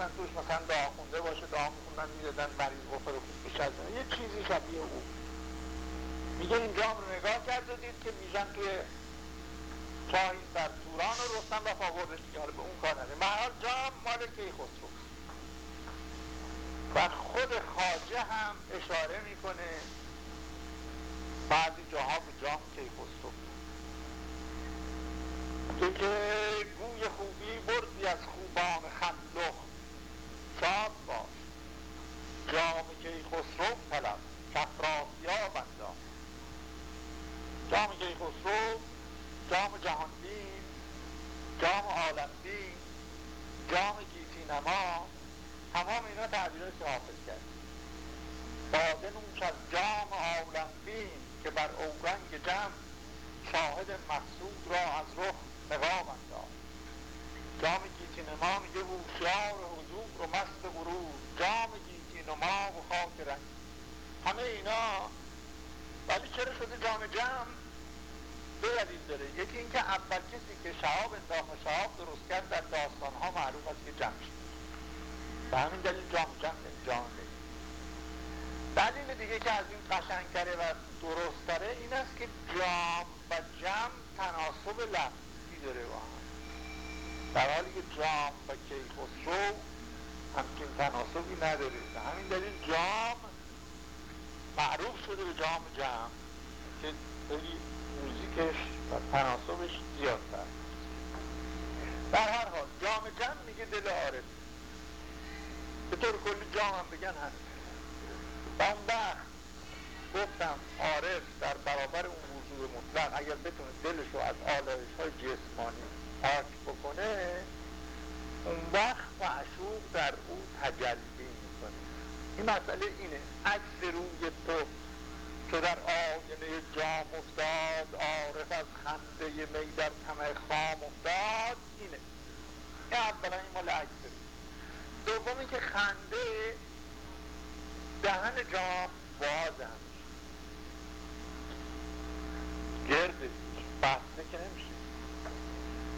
مینداختن توش مثلا دعا خونده باشه دعا میخوندن می‌دادن مریض بخوره خوب از یه چیزی شبیه او. میگه این جام رو نگاه کرد و دید که میزن توی چاهی در توران و رستم و آورده دیگه. به اون کار نده محال جام مال کیخسرو. و خود خاجه هم اشاره می‌کنه بعضی جاها به جام کیخسرو. که گوی خوبی بردی از خوبان خندخ. شاد باش. جام کیخسرو طلب. کفراسیاب انداز جام کیخسرو جام جهانبین جام عالمبین جام گیتی نما تمام اینا تعبیرات که حافظ کرد. باده نوش از جام عالمبین که بر اورنگ جمع شاهد مقصود را از رخ نقاب انداز جام گیتی نما میگه هوشیار حضور و مست غرور جام گیتی نما و خاک رنگ. همه اینا ولی چرا شده جام جمع دو دلیل داره. یکی اینکه اول کسی که شهاب انداخت و شهاب درست کرد در داستان ها معروف است که جمع شد. به همین دلیل جام جمع جام دلیل دیگه که از این قشنگتره و درستتره این است که جام و جمع تناسب لفظی داره با هم. در حالی که جام و کیخسرو همچین تناسبی نداره به همین دلیل جام معروف شده به جام جمع که خیلی موزیکش و تناسبش زیادتر. در هر حال جام جمع میگه دل عارف. به طور کلی جام هم بگن اون وقت گفتم عارف در برابر اون وجود مطلق اگر بتونه دلش رو از آلایش های جسمانی پاک بکنه اون وقت معشوق در او تجلی می‌کنه. این مسئله اینه. عکس روی تو که در آینه جام افتاد عارف از خنده می در طمع خام افتاد اینه. این اولا این مال عکس دومی که خنده دهن جام باز هم گرده. بسته که نمیشه.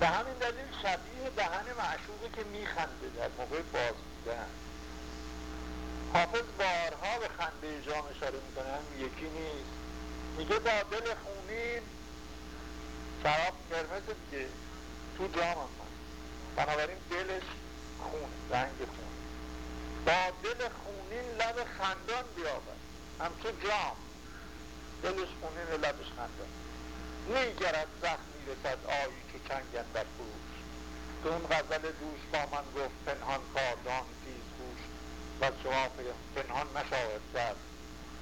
به همین دلیل شبیه دهن معشوقه که میخنده در موقع باز بودن حافظ بارها به خنده جام اشاره می‌کنه یکی نیست. میگه با دل خونین شراب قرمز دیگه تو جام هم بنابراین دلش خون رنگ خون. با دل خونین لب خندان بیابد. همچو جام. دلش خونین لبش خندان. نیگرد زخمی رسد آیی که چنگن در فروش تو اون غزل دوش با من گفت پنهان کاردان تیز گوش. و جواب پنهان نشاید کرد.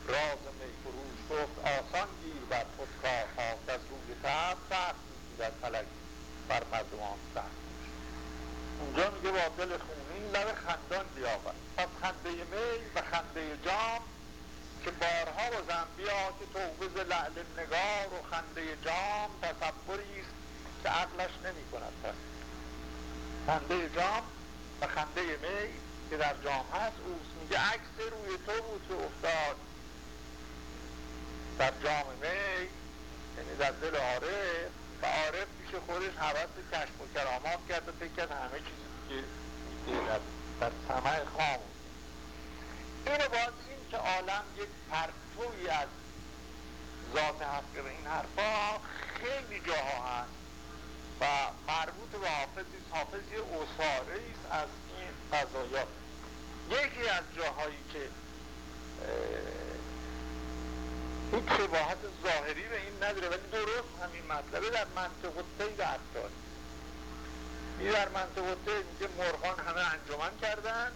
راز می فروش گفت آسان گیر بر خود کار خواست از روی تب سخت می‌گیرد فلک بر مردمان سخت اونجا میگه با دل خونین لب خندان بیاورد. پس خنده می و خنده جام که بارها و زنبیا که توبز لعل نگار و خنده جام تصوری است که عقلش نمی کند. پس خنده جام و خنده می که در جام هست اوست. میگه عکس روی تو بود که افتاد. در جام می یعنی در دل عارف. و عارف پیش خودش حوث کشف و کرامات کرد و فکر کرد همه چیزی که در سمع خام. اینو باز این که عالم یک پرتوی از ذات حق این حرفا خیلی جاها هست. و مربوط به حافظ حافظ یه اصاره است از این فضایات یکی از جاهایی که هیچ شباهت ظاهری به این نداره ولی درست همین مطلبه در منطق الطیر عطاری این در منطق الطیر میگه مرغان همه انجمن کردن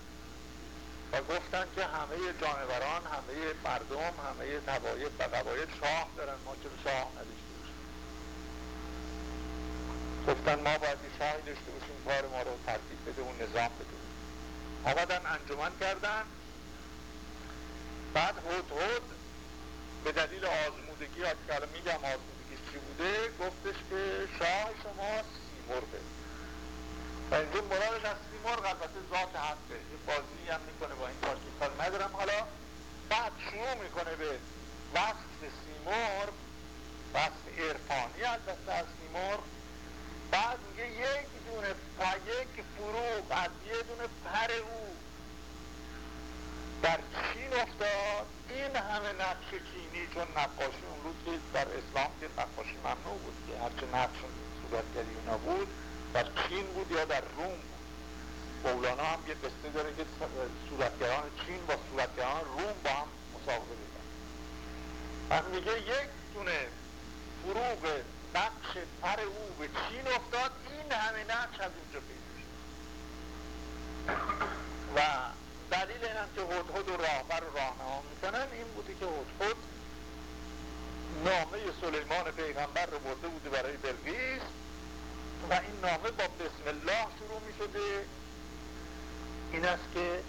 و گفتن که همه جانوران همه مردم همه تبایب و قبایل شاه دارن. ما که شاه گفتن ما باید شاهی داشته باشیم کار ما رو ترتیب بده و نظام بده. آمدن انجمن کردن. بعد هود هود به دلیل آزمودگی که الان میگم آزمودگی چی بوده گفتش که شاه شما سیمرغه و اینجا مرادش از سیمرغ البته ذات حقه یه بازی هم می‌کنه با این کار که کار ندارم. حالا بعد شروع می‌کنه به وصف سیمرغ وصف ارفانی البته از سیمرغ بعد میگه یک دونه یک فروغ از یه دونه پر او. در چین افتاد؟ این همه نقش چینی چون نقاشی اون روز در اسلام که نقاشی ممنوع بود که هرچه نقش صورتگری اونا بود در چین بود یا در روم بود. هم یه قصه داره که صورتگران چین با صورتگران روم با هم مسابقه بدن و میگه یک دونه فروغ نقش پر او به چین افتاد. این همه نقش از اینجا پیدا شد. و دلیل این هم که هدهد و راهبر و راهنما می‌کنن این بوده که هدهد نامه سلیمان پیغمبر رو برده بوده برای بلقیس و این نامه با بسم الله شروع می شده این است که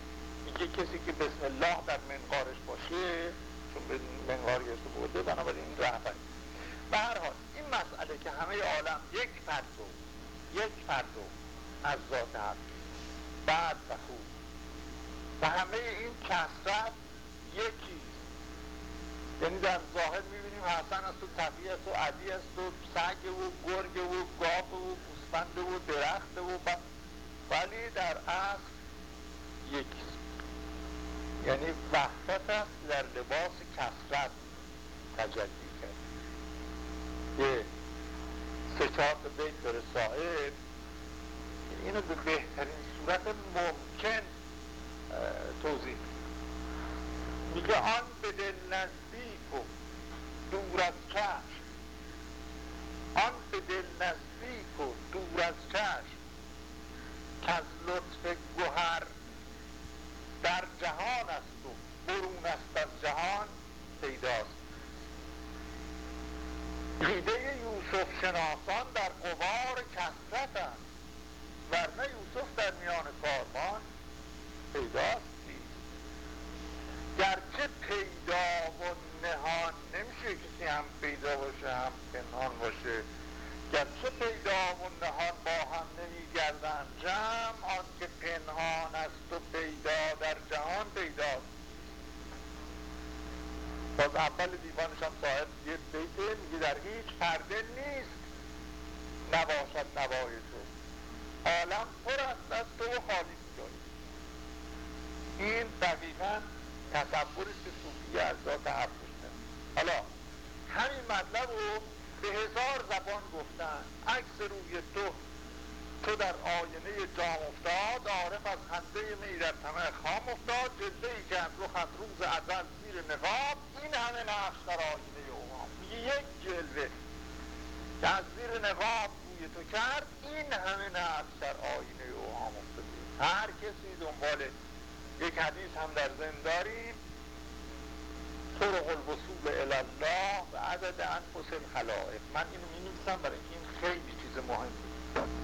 میگه کسی که بسم الله در منقارش باشه چون به منقار گرفته بوده بنابراین رهبری به هر حال این مسئله که همه عالم یک پرتو یک پرتو از ذات هست بعد و خوب. و همه این کسرت یکی. یعنی در ظاهر می‌بینیم حسن است و است و علی است و سگ و گرگ و گاب و گوسفند و درخت و ولی در اصل یکیست یعنی وحدت است در لباس کسرت تجلی یه سه چهار بیت داره صاحب اینو به بهترین صورت ممکن توضیح میگه آن به دل نزدیک و دور از چشم. آن به دل نزدیک و دور از چشم. که از لطف گوهر در جهان است و برون است از جهان پیداست. دیده یوسف شناسان در قبار کسرت است ورنه یوسف در میان کارمان پیداست گرچه پیدا و نهان نمیشه کسی هم پیدا باشه هم پنهان باشه. گرچه پیدا و نهان با هم نمیگردن جمع آن که پنهان است و پیدا در جهان پیداست. باز اول دیوانش هم صاحب یه بیته میگه در هیچ پرده نیست نباشد نوای تو. عالم پر است از تو و خالی جایی این دقیقا تصوری که صوفیه از ذات حق حالا همین مطلب رو به هزار زبان گفتن. عکس روی تو تو در آینه جام افتاد عارف از خنده می در طمع خام افتاد جلده ای که از روز ازل زیر نقاب این همه نقش در آینه اوهام. میگه یک جلوه که از زیر نقاب روی تو کرد این همه نقش در آینه اوهام افتاده. هر کسی دنبال یک حدیث هم در زن داریم طرق الوصول الله و عدد انفس الخلائق. من اینو می برای این خیلی چیز مهمی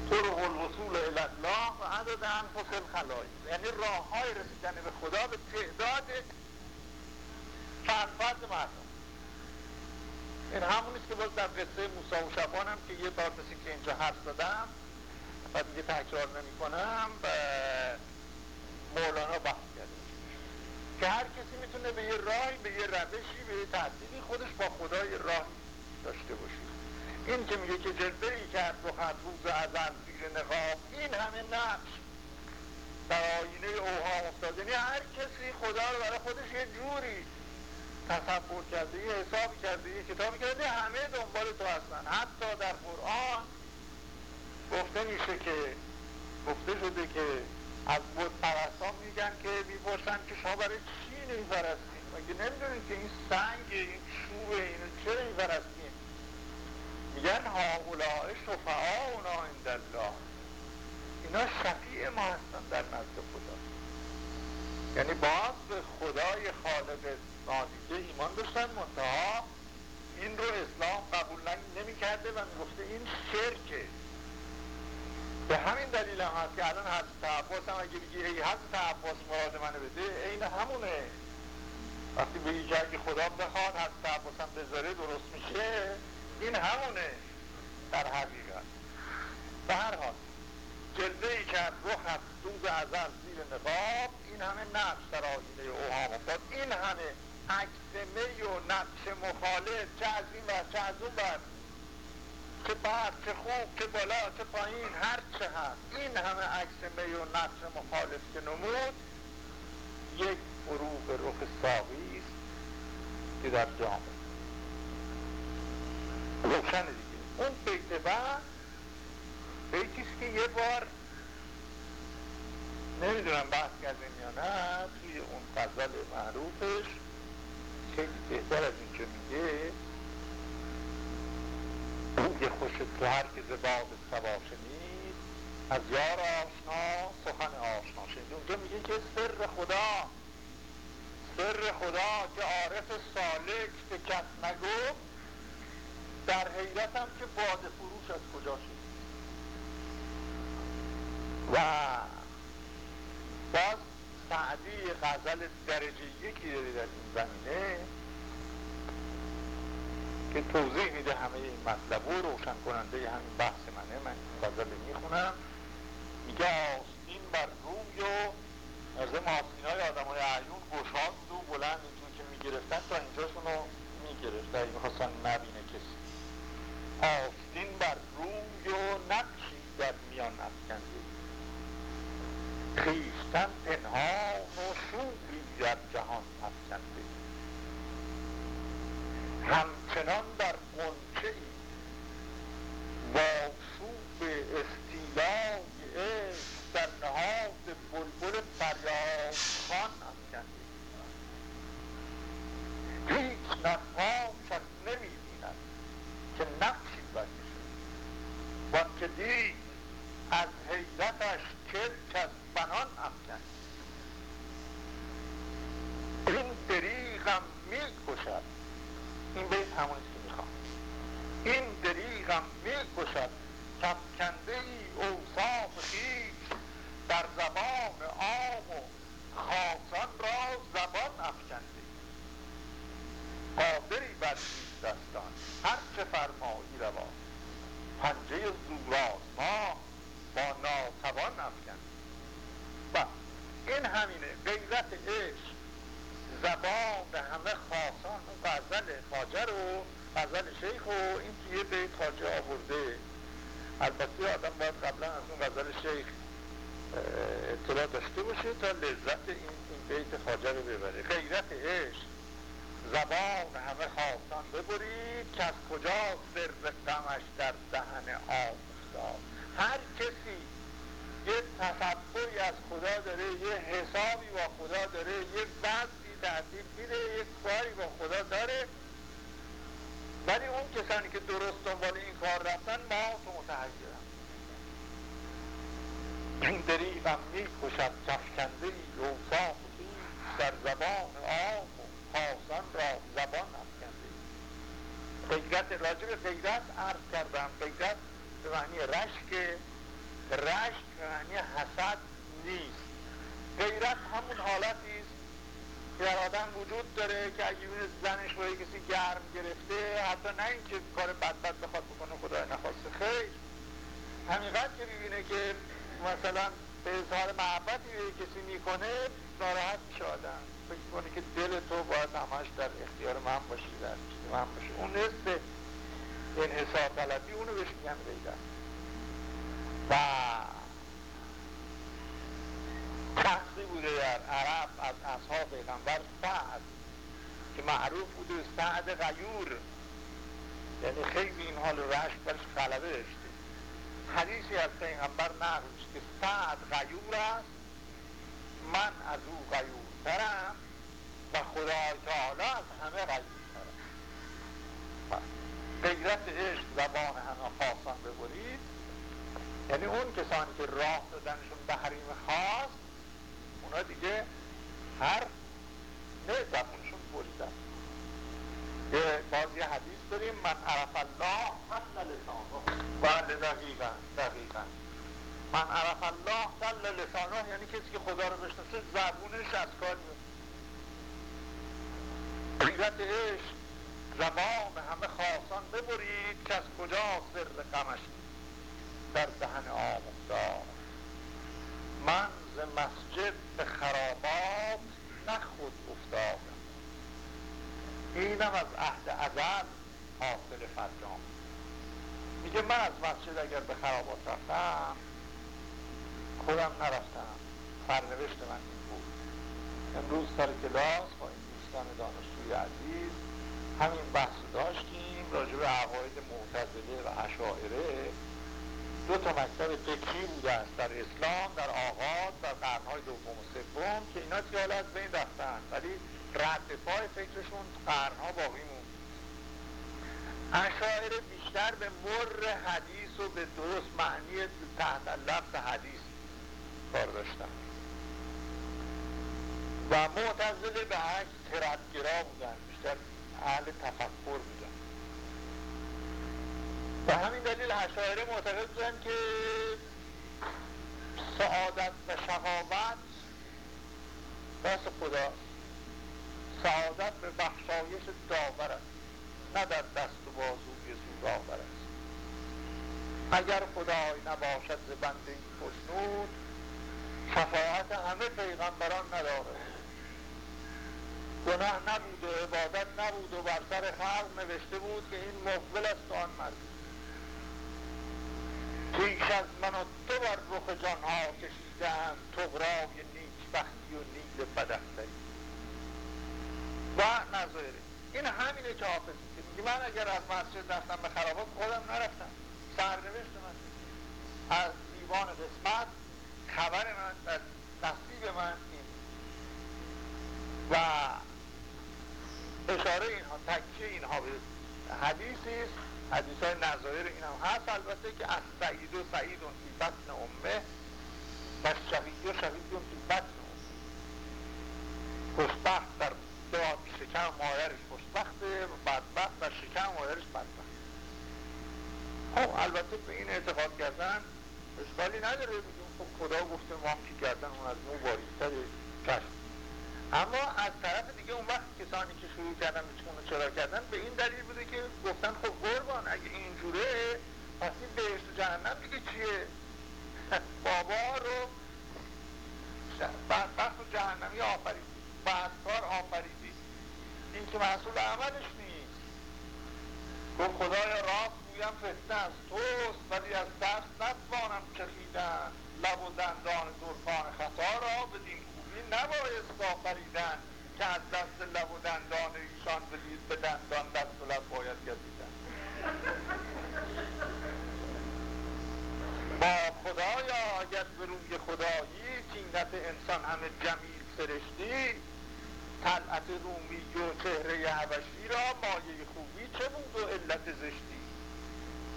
طرق الوصول الله. و عدد انفس الخلائق یعنی راه های رسیدن به خدا به تعداد فرد مردم. این همونیست که باز در قصه موسی و شبان هم که یه بار مثل که اینجا حرف زدم و دیگه تکرار نمی کنم و مولانا بحث کرده. که هر کسی می‌تونه به یه راهی به یه روشی به یه تحصیلی خودش با خدا یه راهی داشته باشه. این که میگه که جلوه ای کرد رو خط روز ازن زیر نقاب این همه نقش در آینه اوهام افتاد یعنی هر کسی خدا رو برای خودش یه جوری تصور کرده یه حسابی کرده یه کتابی کرده همه دنبال تو هستن. حتی در قرآن گفته میشه که گفته شده که از بود پرستان میگن که می‌پرسن که شما برای چی نمیپرستین مگه نمی‌دونید که این سنگ این چوبه اینو چرا نمیپرستین میگن هاولاء شفعا اونا الله اینا شفیع ما هستن در نزد خدا. یعنی باز به خدای خالق نادیده ایمان داشتن منتها این رو اسلام قبول نمی و می‌گفته این شرکه. به همین دلیل هم هست که الان حضرت عباس هم اگه بگی ای حضرت عباس مراد منو بده این همونه. وقتی بگی که اگه خدا بخواد حضرت عباس هم بذاره درست میشه. این همونه در حقیقت. به هر حال جلده ای که رخ از دوز ازل زیر نقاب این همه نقش در آینه اوهام افتاد. این همه عکس می و نقش مخالف چه از این و چه از اون بر چه بعد چه خوب چه بالا چه پایین هر چه هست. این همه عکس می و نقش مخالف که نمود یک فروغ رخ ساقی است که در جامعه روشن دیگه. اون بیت بعد بیتیست که یه بار نمی‌دونم بحث کردیم یا نه توی اون غزل معروفش خیلی بهتر از این که میگه روی خوش تو هر که زباد سبا شنید از یار آشنا سخن آشنا شنید. اونجا میگه که سر خدا سر خدا که عارف سالک به کس نگفت در حیرتم که باد فروش از کجا شد. و باز سعدی غزل درجه یکی داری در این زمینه که توضیح میده همه این مطلب و روشن کننده همین بحث منه. من این غزل می‌خونم. میگه آستین بر روی و از ماسین های آدم های عیون گشاد و بلند اینجور که می‌گرفتن تا اینجاشون رو می‌گرفت. اگه می‌خواستن نبینه کسی آستین بر روی و نقشی در میان افکنده. خیشتن پنهان و شوری در جهان افکنده. همچنان در قنچه ای با شوب استیلای عشق در نهاد بلبل فریاد خان افکنده. هیچ نقاشش نمی‌بیند که نقشی برکشد وانکه دید از حیرتش کلک از بنان افکند این دریغم می‌کشد این بیت همونیست که می‌خوام این دریغم می‌کشد کفکنده ای اوصاف خویش در زبان عام و خاصان را زبان افکنده قادری بر دستان هر چه فرمایی روا پنجه زورآزما با ناتوان افکنده و این همینه غیرت عشق زبان همه خاصان و غزل خاجه رو غزل شیخ و این توی بیت خاجه آورده البته آدم باید قبلا از اون غزل شیخ اطلاع داشته باشه تا لذت این, این بیت خاجه رو ببره. غیرت عشق. زبان همه خواستان ببرید که از کجا سر غمش در دهن آب هر کسی یه تصوری از خدا داره یه حسابی با خدا داره یه وضعی تحصیل میده یه کاری با خدا داره. ولی اون کسانی که درست دنبال این کار رفتن ما تو این دریغم می‌کشد کفکنده ای اوصاف در زبان آب و خاصان را زبان افکنده غیرت راجع به عرض کردم. غیرت به معنی رشک. رشک به معنی حسد نیست. غیرت همون حالتی است که در آدم وجود داره که اگه زنش با کسی گرم گرفته حتی نه اینکه کار بدبد بخواد بکنه خدا نخواسته خیر. همینقدر که ببینه که مثلا به اظهار محبتی کسی می‌کنه ناراحت میشه آدم فکر کنه که دل تو باید همش در اختیار من باشی در من باشه. اون نصف انحصار طلبی اونو بهش میگن غیرت و شخصی بوده در عرب از اصحاب پیغمبر سعد که معروف بوده سعد غیور. یعنی خیلی این حال رشک برش غلبه داشته. حدیثی از پیغمبر نقل که سعد غیور است من از او غیورترم و خدای تعالی از همه غیورترم غیرت عشق زبان همه خواستان ببرید. یعنی اون کسانی که راه دادنشون به حریم خاص اونا دیگه هر نه زبونشون بریدن. یه باز یه حدیث داریم من عرف الله حل لسانه بله دقیقا دقیقا. من عرف الله دل لسانه یعنی کسی که خدا رو بشناسه زبونش از کار غیرت عشق زبان همه خواستان ببرید که از کجا سر غمش در دهن آموزار من ز مسجد به خرابات نه خود افتادم. اینم از عهد ازل حاصل فرجام. میگه من از مسجد اگر به خرابات رفتم خودم نرفتم. سرنوشت من این بود. امروز سر کلاس با این دوستان دانشجوی عزیز همین بحث داشتیم راجع به عقاید معتزله و اشاعره. دو تا مکتب فکری است در اسلام در آغاز در قرنهای دوم و سوم که اینا تیال از بین رفتن. ولی رد پای فکرشون قرنها باقی موند. اشاعره بیشتر به مر حدیث و به درست معنی تحت لفظ حدیث کار داشتن و معتزله به عکس تردگرا بودن. بیشتر اهل تفکر بودن. به همین دلیل اشاعره معتقد بودن که سعادت و شقاوت دست خدا سعادت به بخشایش داور است. نه در دست و بازوی زودآور است. اگر خدای نباشد ز بنده این شفاعت همه پیغمبران نداره. گناه نبود و عبادت نبود و بر سر خلق نوشته بود که این مقبل است آن مرد. پیش از من و تو بر رخ جانها کشیدن تغرای نیکبختی و نیل بدختری و نظایره این همینه که حافظ میگه من اگر از مسجد رفتم به خرابات خودم نرفتم. سرنوشت من. از دیوان قسمت خبر من و نصیب من این. و اشاره اینها تکیه اینها به حدیثی است. حدیث های نظایر این هم هست. البته که از سعید و سعید فی بطن امه و شقید و شقید فی بطن امه. خوشبخت در داد شکم مادرش خوشبخته و بدبخت در شکم مادرش بدبخت. خب البته به این اعتقاد کردن اشکالی نداره خب خدا گفته ما که کردن اون از مو باریستر کشف اما از طرف دیگه اون وقت کسانی که شروع کردن به چون چرا کردن به این دلیل بوده که گفتن خب قربان اگه اینجوره پس این بهشت و جهنم دیگه چیه؟ بابا رو بدبخت و جهنمی آفریدی. بدکار آفریدی. این که محصول عملش نیست. گفت خدای راست گویم فتنه از توست ولی از دست نتوانم چخیدن لب و دندان درخان خطا را بدین نبایست آفریدن که از دست لب و دندان ایشان بلید به دندان دست و لب باید گزیدن. با خدایا اگر به روی خدایی تینت انسان همه جمیل سرشتی طلعت رومی و چهره حوشی را مایه خوبی چه بود و علت زشتی؟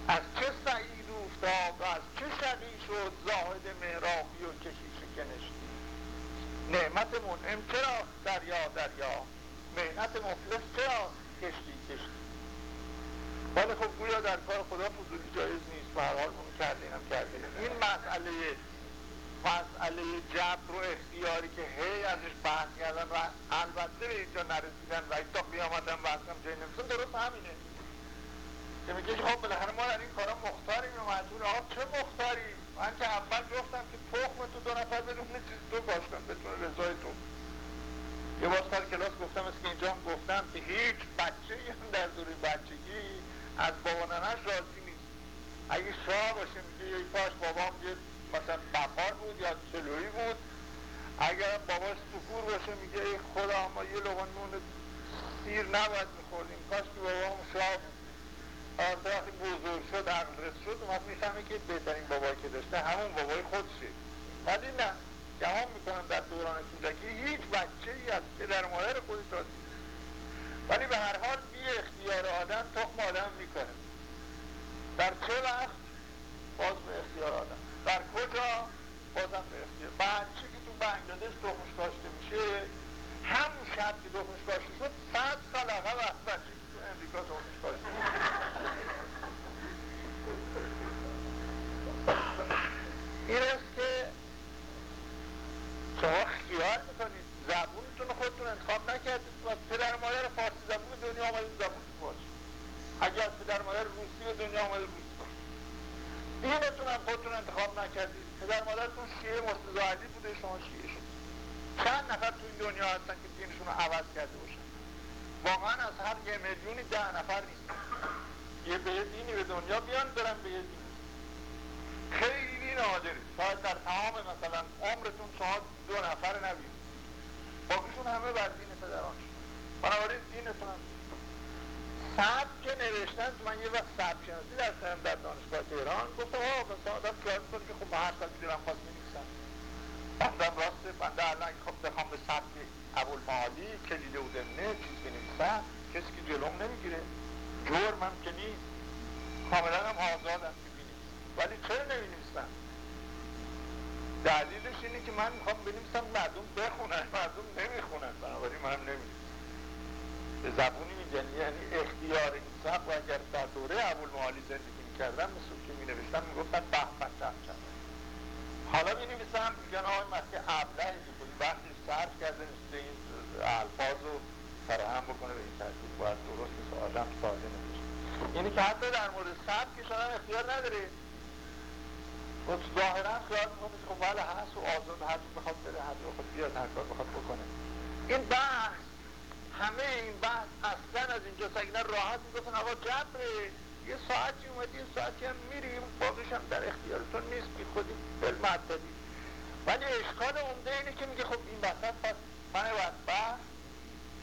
از چه سعید و از چه شقی شد زاهد مهراقی و کشی شکنشتی نعمت منعم چرا دریا دریا. مهنت مفلس چرا کشتی کشتی؟ ولی خب گویا در کار خدا فضولی جایز نیست. به هر حال اون کردین هم کردین این مسئله مسئله جبر و اختیاری که هی ازش بحث کردن و البته به اینجا نرسیدن و تا قیامت هم بحث هم جای نمیسن درست همینه. که میگه خب بالاخره ما در این کارا مختاریم و مجبور آقا چه مختاری من که اول گفتم که تخم تو دو نفر بدون چیز تو باش کن بتونه رضای تو یه بار سر کلاس گفتم از که اینجا هم گفتم که هیچ بچه هم در دوری بچگی از بابا ننش راضی نیست. اگه شاه باشه میگه یه پاش بابام یه مثلا بخار بود یا چلوی بود. اگر باباش سفور باشه میگه خدا ما یه لغن نون سیر نباید میخوردیم. کاش که بابام شاه بود وقتی بزرگ شد عقل رس شد اومد می‌فهمه که بهترین بابایی که داشته همون بابای خودشه. ولی نه گمان می‌کنم در دوران کودکی هیچ بچه ای از پدر مادر خودش راضی ولی به هر حال بی اختیار آدم تخم آدم می‌کنه. در چه وقت؟ باز به اختیار آدم. در کجا؟ بازم به اختیار. بچه که تو بنگلادش تخمش کاشته میشه همون شب که تخمش کاشته شد صد سال عقب بچه که تو امریکا تخمش کاشته این است که شما خیال می‌کنید زبونتون خودتون انتخاب نکردید و پدر مادر فارسی زبون دنیا آمدید زبون باشه اگر پدر مادر روسی دنیا آمده روسی باشه دینتون هم خودتون انتخاب نکردید. پدر مادرتون شیعه مستزاعدی بوده شما شیعه شد چند نفر تو این دنیا هستن که دینشون رو عوض کرده واقعا از هر یه میلیونی ده نفر نیستن یه به دینی به دنیا بیان برن به یه دینی خیلی نادره شاید در تمام مثلا عمرتون شما دو نفر نبید باقیشون همه بر دین پدران. بنابراین دینتون هم. که نوشتن من یه وقت سب شناسی در سرم در دانشگاه تهران گفتم آه مثلا آدم کلاس کنه که خب هر سال دلم خواست می‌نویسم بندم راسته بنده الان خب بخوام به سبک ابوالمعالی کلیله و دمنه چیز بنویسم کسی که جلوم نمی‌گیره. جرمم که نیست. کاملا هم آزادم که بنویسم ولی چرا نمی‌نویسم دلیلش اینه که من می‌خوام بنویسم مردم بخونن مردم نمی‌خونن. بنابراین من نمی‌نویسم. به زبونی میگن یعنی اختیار این و اگر در دوره معالی زندگی می‌کردم مثل که مینوشتن می‌گفتن به به حالا می نویسم میگن آقای مسیح ابله خودی وقتی صرف کرده مثل این الفاظ رو فراهم بکنه به این ترتیب. باید درست آدم ساده نمیشه یعنی که حتی در مورد سب که شما اختیار نداره گفت ظاهرا خیال می‌کنه خب بله هست و آزاد هر بخواد بره هر بخواد بیاد هر کار بخواد بکنه. این بحث همه این بحث اصلا از اینجا سگنه راحت می‌گفتن آقا جبره یه ساعتی یه ساعتی هم میریم باقیش هم در اختیارتون نیست. بی خودی حدادی ولی اشکال عمده اینه که میگه خب این وسط پس من بدبخت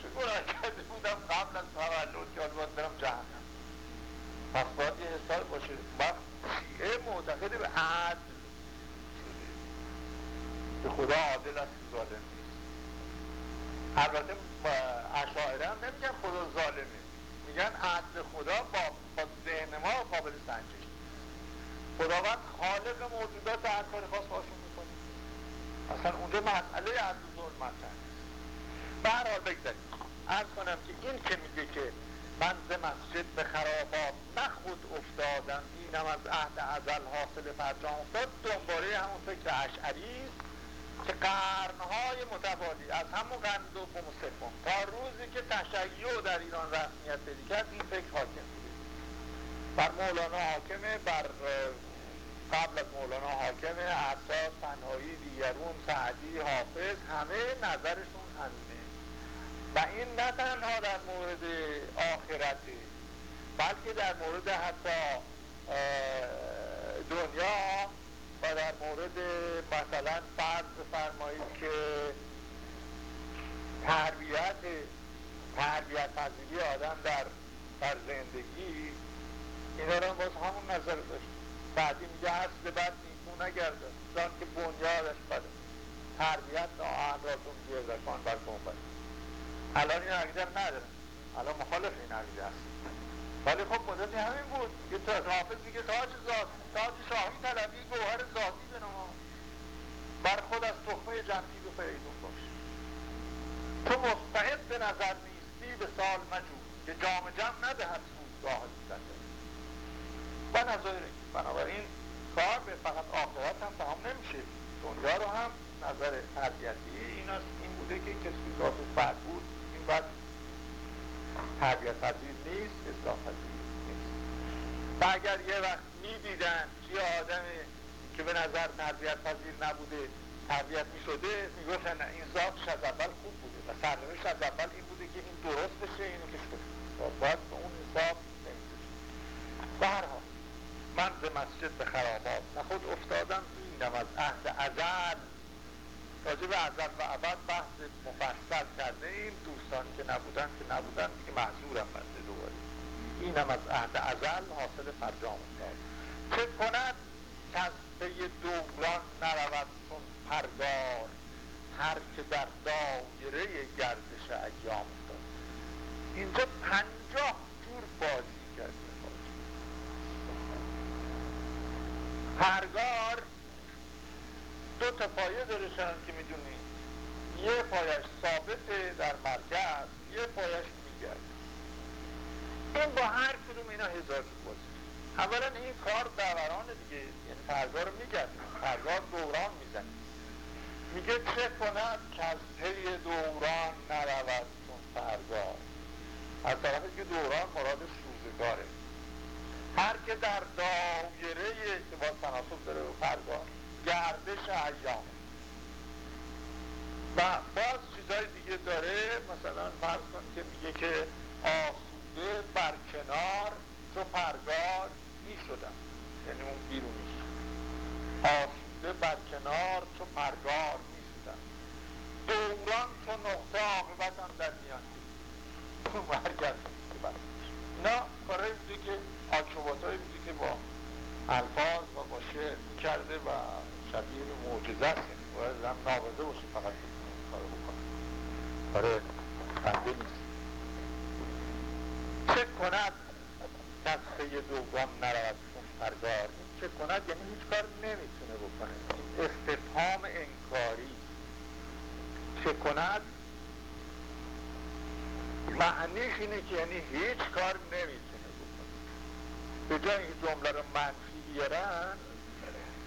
چه گناه کرده بودم قبل از تولد که باید برم جهنم. پس باید یه حساب باشه. وقت شیعه معتقد به عدل. به خدا عادل است ظالم نیست. البته اشاعره هم نمیگن خدا ظالمه. میگن عدل خدا با, با ذهن ما قابل سنجش خداوند خالق موجودات هر کاری خواست باشون اصلا اونجا مسئله عدل ظلم مطرح به هر حال بگذاریم. ارز کنم که این که میگه که من ز مسجد به خرابات نه خود افتادم اینم از عهد ازل حاصل فرجام افتاد. دنباره همون فکر اشعری است که قرنهای متوالی از همون قرن دوم و سوم تا روزی که تشیع در ایران رسمیت پیدا کرد این فکر حاکم بوده. بر مولانا حاکمه بر قبل از مولانا حاکمه حتی تنهایی دیگرون سعدی حافظ همه نظرشون همینه. و این نه تنها در مورد آخرته بلکه در مورد حتی دنیا و در مورد مثلا فرض بفرمایید که تربیت تربیت پذیری آدم در در زندگی اینا رو باز همون نظر داشت بعدی میگه اصل بعد نیکو نگرده. زن که بنیادش بده. تربیت ناهن را تون زکان بر بر. الان این عقیده نداره الان مخالف این عقیده هست ولی خب مدتی همین بود. یه حافظ میگه تاج ذات تاج شاهی طلبی گوهر ذاتی به نما بر خود از تخمه به فریدون باش. تو مستحب به نظر نیستی به سال مجو. که جام جمع ندهد سود راه زنده و نظر بنابراین کار به فقط آخرت هم تمام نمیشه. دنیا رو هم نظر تربیتی این, این بوده که کسی ذات فرد بود این بعد تربیت پذیر نیست اصلاح پذیر نیست. و اگر یه وقت می‌دیدن یه آدمی که به نظر تربیت پذیر نبوده تربیت می شده می گفتن این ذاتش از اول خوب بوده و سرنوشت از اول این بوده که این درست بشه اینو که شده باید به اون حساب نمیشه برها من به مسجد به خرابات. نه خود افتادم اینم از عهد ازل. راجع به ازل و ابد بحث مفصل کرده این دوستانی که نبودن که نبودن دیگه محضورم بنده دوباره. اینم از عهد ازل حاصل فرجام افتاد. چه کند پی دوران نرود چون پرگار هر که در دایره گردش ایام افتاد. اینجا پنجاه جور بازی کرده پرگار دو تا پایه داره که می‌دونی. یه پایش ثابته در مرکز یه پایش میگرد این با هر کدوم اینا هزار بازی اولا این کار دوران دیگه یعنی پرگار رو میگرد. پرگار دوران می‌زنی میگه چه کند که از پی دوران نرود چون پرگار از طرفی که دوران مراد روزگاره هر که در دایره با تناسب داره و گردش ایام. و باز چیزای دیگه داره مثلا فرض کن که میگه که آسوده بر کنار تو پرگار می شدم یعنی اون بیرونی آسوده بر کنار چو پرگار می شدم دوران چو نقطه عاقبتم در میان مرگز اینا کارهایی بوده که آکشوبات هایی بوده که با الفاظ و با شعر کرده و شبیه معجزه است یعنی باید هم نابزه باشه فقط بتونه کارو بکنه کار بنده نیست چه کند دسته دوم نرود چون پرگار چه کند یعنی هیچ کار نمی‌تونه بکنه این استفهام انکاری چه کند معنیش اینه که یعنی هیچ کار نمی‌تونه بکنه به جای این جمله رو منفی بیارن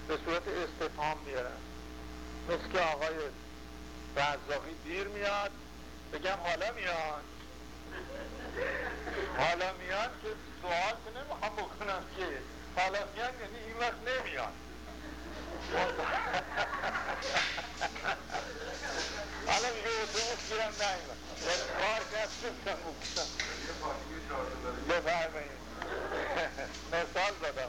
به صورت استفهام بیارن مثل که آقای رزاقی دیر میاد بگم حالا میاد. حالا میان که سوال که نمی‌خوام بکنم که حالا میان یعنی این وقت نمیان حالا میگه اتوبوس گیرم نیمه کار کسیستم بکنم بفرمایید مثال دادم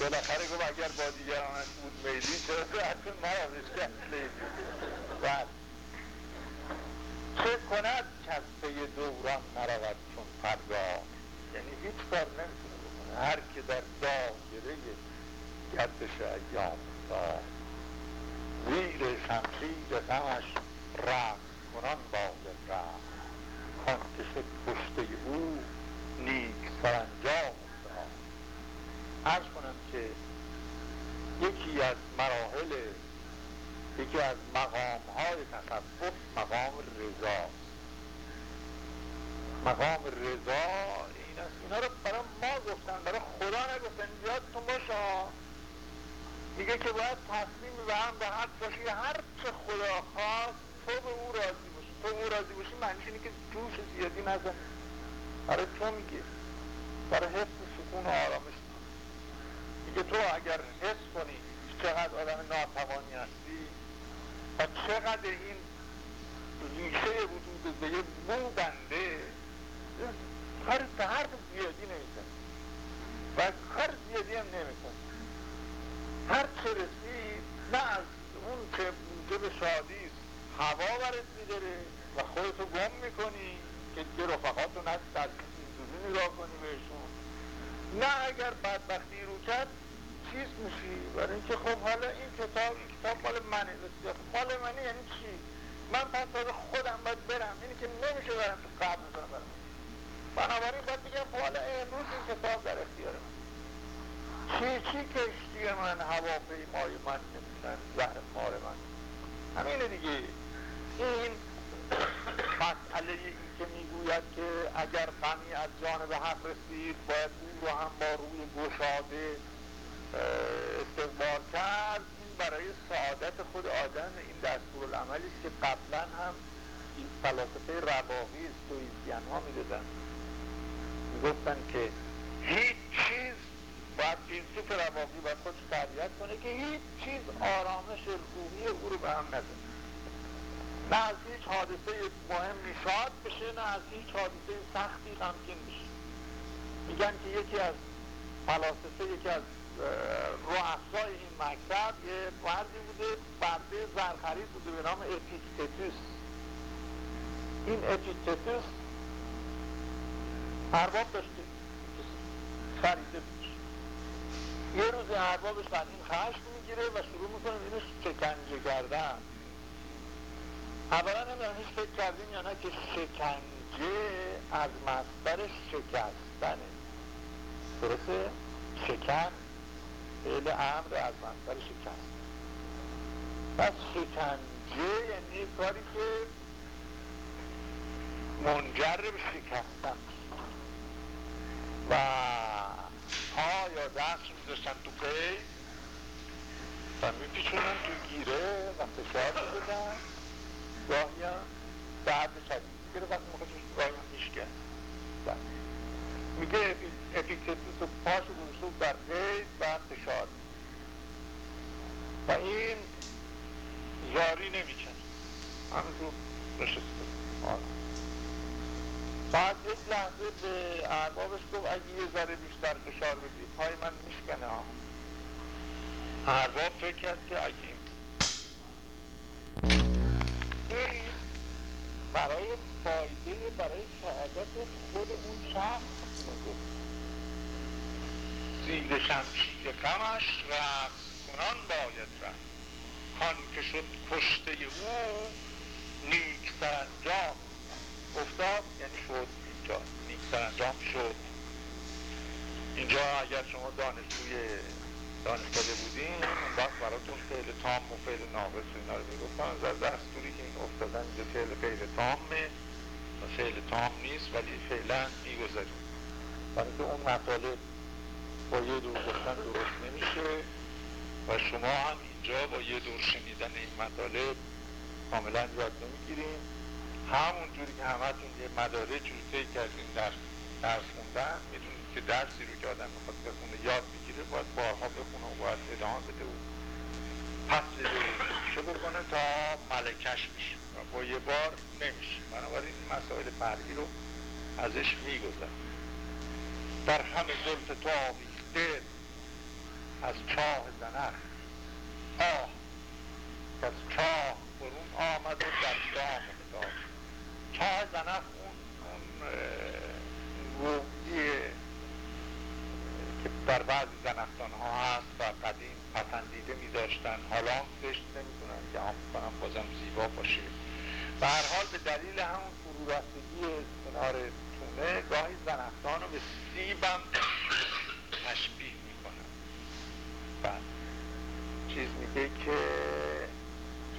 بالاخره گفت اگر با دیگرانش بود میلی چرا تو حتی مرازش کسلی بعد چه کند کسته دوران نرود چون پرگاه یعنی هیچ کار نمی‌تونه بکنه هر که در دایره گردش ایام افتاد زیر شمشیر غمش رقص کنان باید رفت کان که شد پشته او نیک سرانجام افتاد عرض کنم که یکی از مراحل یکی از مقام های تصوف مقام رضا مقام رضا این است اینا رو برای ما گفتن برای خدا نگفتن یادتون باشه میگه که باید تصمیم به هم به حد باشی هر چه خدا خواست تو به او راضی باشی تو به او راضی باشی معنیش اینه که جوش زیادی نزنی برای تو میگه برای حفظ سکون و آرامش میگه تو اگر حس کنی چقدر آدم ناتوانی هستی و چقدر این ریشه وجود به یه مو بنده کار به حرف زیادی نمیزن و کار زیادی هم نمیکن هر چه رسید نه از اون که به شادی هوا برت میداره و خودتو گم می‌کنی که دیگه رفقاتو نست از اینجوری نگاه کنی بهشون نه اگر بدبختی رو کرد چیز میشی برای اینکه خب حالا این کتاب این کتاب مال منه مال منه یعنی چی من پس خودم باید برم اینی که نمیشه برم تو قبل بزنم برم بنابراین باید بگم خب حالا امروز این کتاب در اختیار من چی کشتی من هواپیمای من نمیشن؟ زهر مار من. همینه دیگه. این مسئله این که می‌گوید که اگر غمی از جانب حق رسید باید او رو هم با روی گشاده استقبال کرد. این برای سعادت خود آدم این دستور العملی است که قبلا هم این فلاسفه رواقی استویسیان ها می‌دادن. می‌گفتن که هیچ چیز باید فیلسوف رواقی باید خودش تربیت کنه که هیچ چیز آرامش روحی او رو به هم نزنه نه از هیچ حادثه مهمی شاد بشه نه از هیچ حادثه سختی غمگین بشه. میگن که یکی از فلاسفه یکی از رؤسای این مکتب یه مردی بوده برده زرخرید بوده به نام اپیکتتوس. این اپیکتتوس ارباب داشته. خریده بود. یه روز اربابش این خشم می‌گیره و شروع می‌کنه اینو شکنجه کردن. اولا نمی‌دونم هیچ فکر کردیم یا نه که شکنجه از مصدر شکستنه درسته؟ شکن فعل امر از مصدر شکست. پس شکنجه یعنی کاری که منجر به شکستن. و پا یا دست میذاشتن تو پی و میپیچونن تو گیره و فشار می‌دادن. گاهی هم درد شدید می‌گیره. وقتی موقع گاهی هم میشکن میگه اپیکتتوس و پاشو گوشو بر پی و فشار. و این زاری نمیکن همینجور نشسته. بعد یک لحظه به اربابش گفت اگه یه ذره بیشتر فشار بدی پای من میشکنه ها ارباب فکر کرد که اگه برای فایده برای سعادت خود اون شخص زیر شمشیر غمش رقص کنان باید رفت. خان که شد کشته او نیک سرانجام. افتاد یعنی شد اینجا. سرانجام شد. اینجا اگر شما دانشجوی دانشکده بودین وقت براتون فعل تام و فعل ناقص و اینا رو می‌گفتن. از دستوری که این افتادن اینجا فعل غیر تامه. و فعل تام نیست ولی فعلا می‌گذاریم. برای که اون مطالب با یه دور گفتن درست نمیشه و شما هم اینجا با یه دور شنیدن این مطالب کاملا یاد نمی‌گیریم همون جوری که همتون یه مداره طی کردین در درس خوندن می‌دونید که درسی رو که آدم می‌خواد بخونه یاد می‌گیره باید بارها بخونه و باید ادامه بده و پس شو بکنه تا ملکش میشه و با یه بار نمیشه. بنابراین این مسائل فرقی رو ازش میگذر در همه ظلف تو آویخته از چاه زنخ آه از چاه برون آمد و در دام زنخ اون اون که در بعضی زنختان ها هست و قدیم پسندیده می داشتن حالا هم زشت نمی‌دونن که هم کنم بازم زیبا باشه. و هر حال به دلیل همون فرو رفتگی کنار تونه گاهی زنختان رو به سیبم تشبیه می‌کنن. و چیز میگه که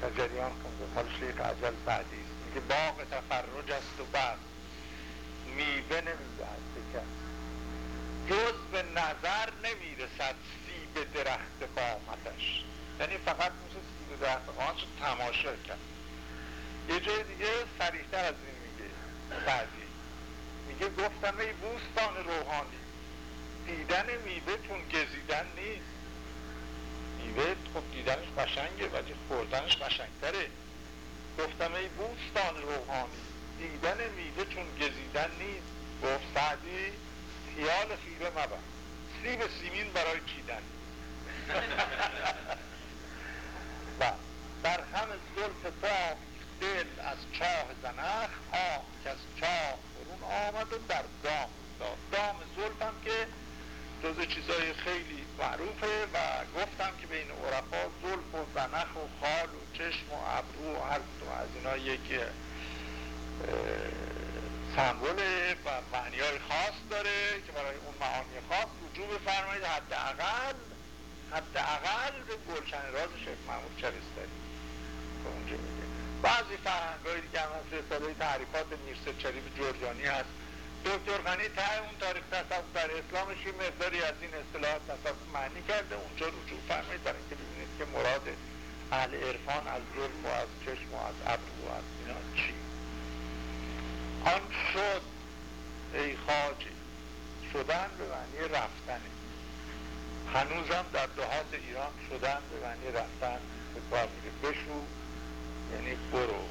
شجریان خونده حال شیخ عجل سعدی است. میگه باغ تفرج است و بس میوه نمی‌دهد بکن جز به نظر نمی‌رسد سیب درخت قامتش. یعنی فقط میشه سیب درخت قامتش تماشا کرد. یه جای دیگه سریحتر از این میگه. بعدی. میگه گفتم ای بوستان روحانی دیدن میوه چون گزیدن نیست. میوه خب دیدنش قشنگه ولی خوردنش قشنگتره. گفتم ای بوستان روحانی دیدن میوه چون گزیدن نیست. گفت سعدی خیال خیره مبر سیب سیمین برای چیدن و در همه ظلف تا دل از چاه زنخ آه که از چاه برون آمد و در دام داد دام زلف هم که جز چیزای خیلی معروفه و گفتم که بین عرفا زلف و زنخ و خال و چشم و ابرو و هر از اینا یک سمبوله و معنی های خاص داره که برای اون معانی خاص رجوع بفرمایید. حداقل حداقل به گلشن راز شیخ محمود چریستری که اونجا میگه. بعضی فرهنگ های دیگه هم رساله تعریفات می‌رسه چریف جرجانی هست. دکتر غنی ته اون تاریخ تصوف در اسلامش یه مقداری از این اصطلاحات تصوف معنی کرده اونجا رجوع فرمایید برای اینکه ببینید که مراد اهل عرفان از ظلم و از چشم و از ابرو و از اینا چی؟ آن شد ای خاجه شدن به معنی رفتنه هنوزم در دهات ایران شدن به معنی رفتن. به کار میره بشو یعنی برو.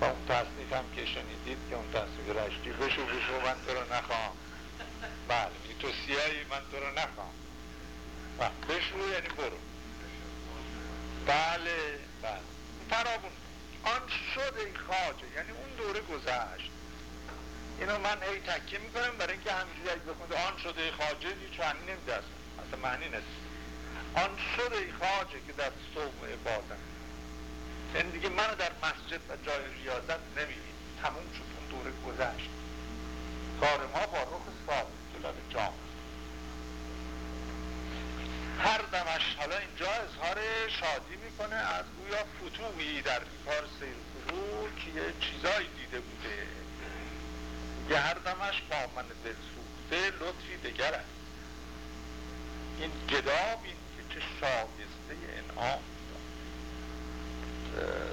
با اون تصنیف هم که شنیدید که اون تصنیف رشتی بشو بشو من تو رو نخواهم بله تو سیایی من تو رو نخواهم بشو یعنی برو. بله بله. ترابون آن شد ای خاجه یعنی اون دوره گذشت. اینو من هی تکیه می‌کنم برای اینکه همینجوری اگه بخونده آن شد ای خاجه هیچ معنی نمیده اصلا معنی نیست آن شد ای خاجه که در صوم عبادت. یعنی دیگه منو در مسجد و جای ریاضت نمیبین تموم شد اون دوره گذشت. کار ما با رخ صاحب طلب جام. هر دمش حالا اینجا اظهار شادی می‌کنه از گویا فتوحی در کار سیر که یه چیزایی دیده بوده. یه هر دمش با من دل سوخته لطفی دگر است این جداب این که چه شایسته انعام.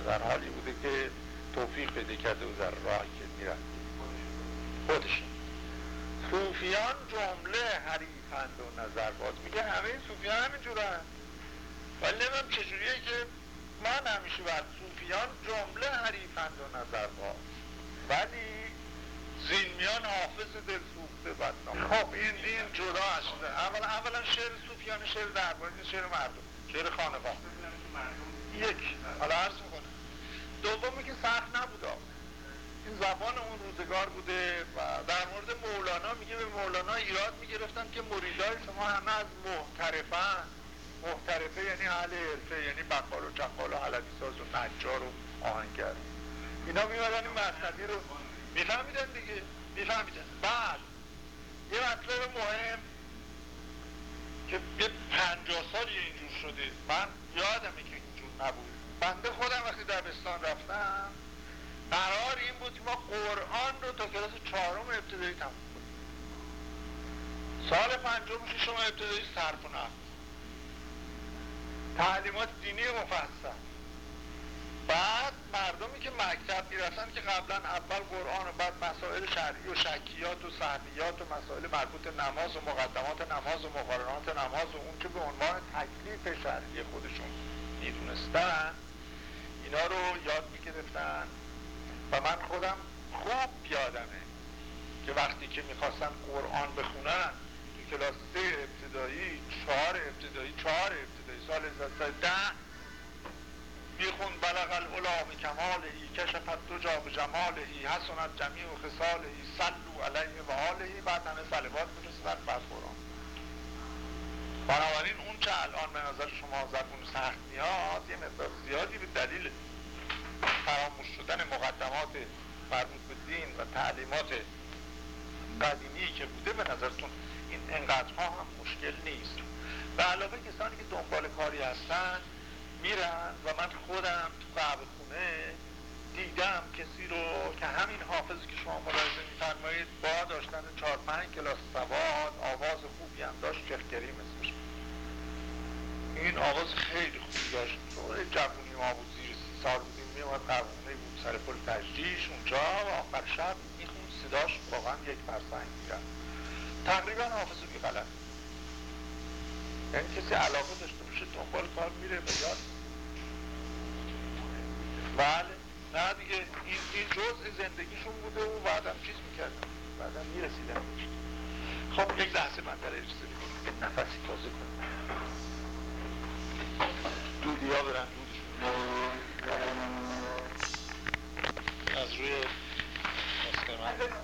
در حالی بوده که توفیق پیدا کرده و در راهی که می‌رفت خودش صوفیان جمله حریفند و نظر باز میگه. همه صوفیان همین جورن. ولی نمیم چجوریه که من همیشه بر صوفیان جمله حریفند و نظر باز. ولی زین میان حافظ دل سوخته بدنام. خب این این جدا اصله اولا اولا شعر صوفیانه شعر درباره شعر مردم شعر خانقاه یک. حالا عرض می‌کنه دومی که سخت نبوده این زبان اون روزگار بوده و در مورد مولانا میگه به مولانا ایراد می‌گرفتن که مریدای شما همه از محترفن محترفه یعنی اهل عرفه یعنی بقال و چقال و حلبی ساز و نجار و آهنگر. اینا میمدن این مصنبی رو میفهمیدن دیگه. میفهمیدن. بعد یه مطلب مهم که یه پنجاه سالی اینجور شده. من یادمه که نبود. بنده خودم وقتی دبستان رفتم قرار این بود که ما قرآن رو تا کلاس چهارم ابتدایی تموم کنیم. سال پنجم شما ابتدایی صرف و تعلیمات دینی مفصل. بعد مردمی که مکتب می‌رسن که قبلا اول قرآن و بعد مسائل شرعی و شکیات و سهمیات و مسائل مربوط نماز و مقدمات نماز و مقارنات نماز و اون که به عنوان تکلیف شرعی خودشون. می‌دونستن. اینا رو یاد می‌گرفتن. و من خودم خوب یادمه که وقتی که می‌خواستم قرآن بخونن تو کلاس ابتدایی چهار ابتدایی چهار ابتدایی سال ده میخون بلغ العلا کمالهی کشفت دو جا به جمالهی حسنت جمیع و خسالهی سلو علیه و آلهی بعد همه سلوات میرسدن بعد قرآن. بنابراین اون که الان به نظر شما زبون سخت میاد یه مقدار زیادی به دلیل فراموش شدن مقدمات مربوط به دین و تعلیمات قدیمی که بوده به نظرتون این انقدرها هم مشکل نیست. و علاوه کسانی که دنبال کاری هستن میرن و من خودم تو قهوه خونه دیدم کسی رو که همین حافظ که شما ملاحظه میفرمایید با داشتن چهار پنج کلاس سواد آواز خوبی هم داشت شیخ اسمش. این آواز خیلی خوبی داشت. جوونی ما بود زیر سال بودیم میومد قهوه بود سر پل تجریش اونجا و آخر شب میخون صداش واقعا یک فرسنگ میرن تقریبا حافظ بی غلط یعنی کسی علاقه داشته باشه دنبال کار میره به یاد بله نه دیگه این, این جزء زندگیشون بوده و بعدم چیز می‌کردن. بعدم می‌رسیدن خب یک لحظه من در اجازه بکنم نفسی تازه کنم. دودی ها برن از روی من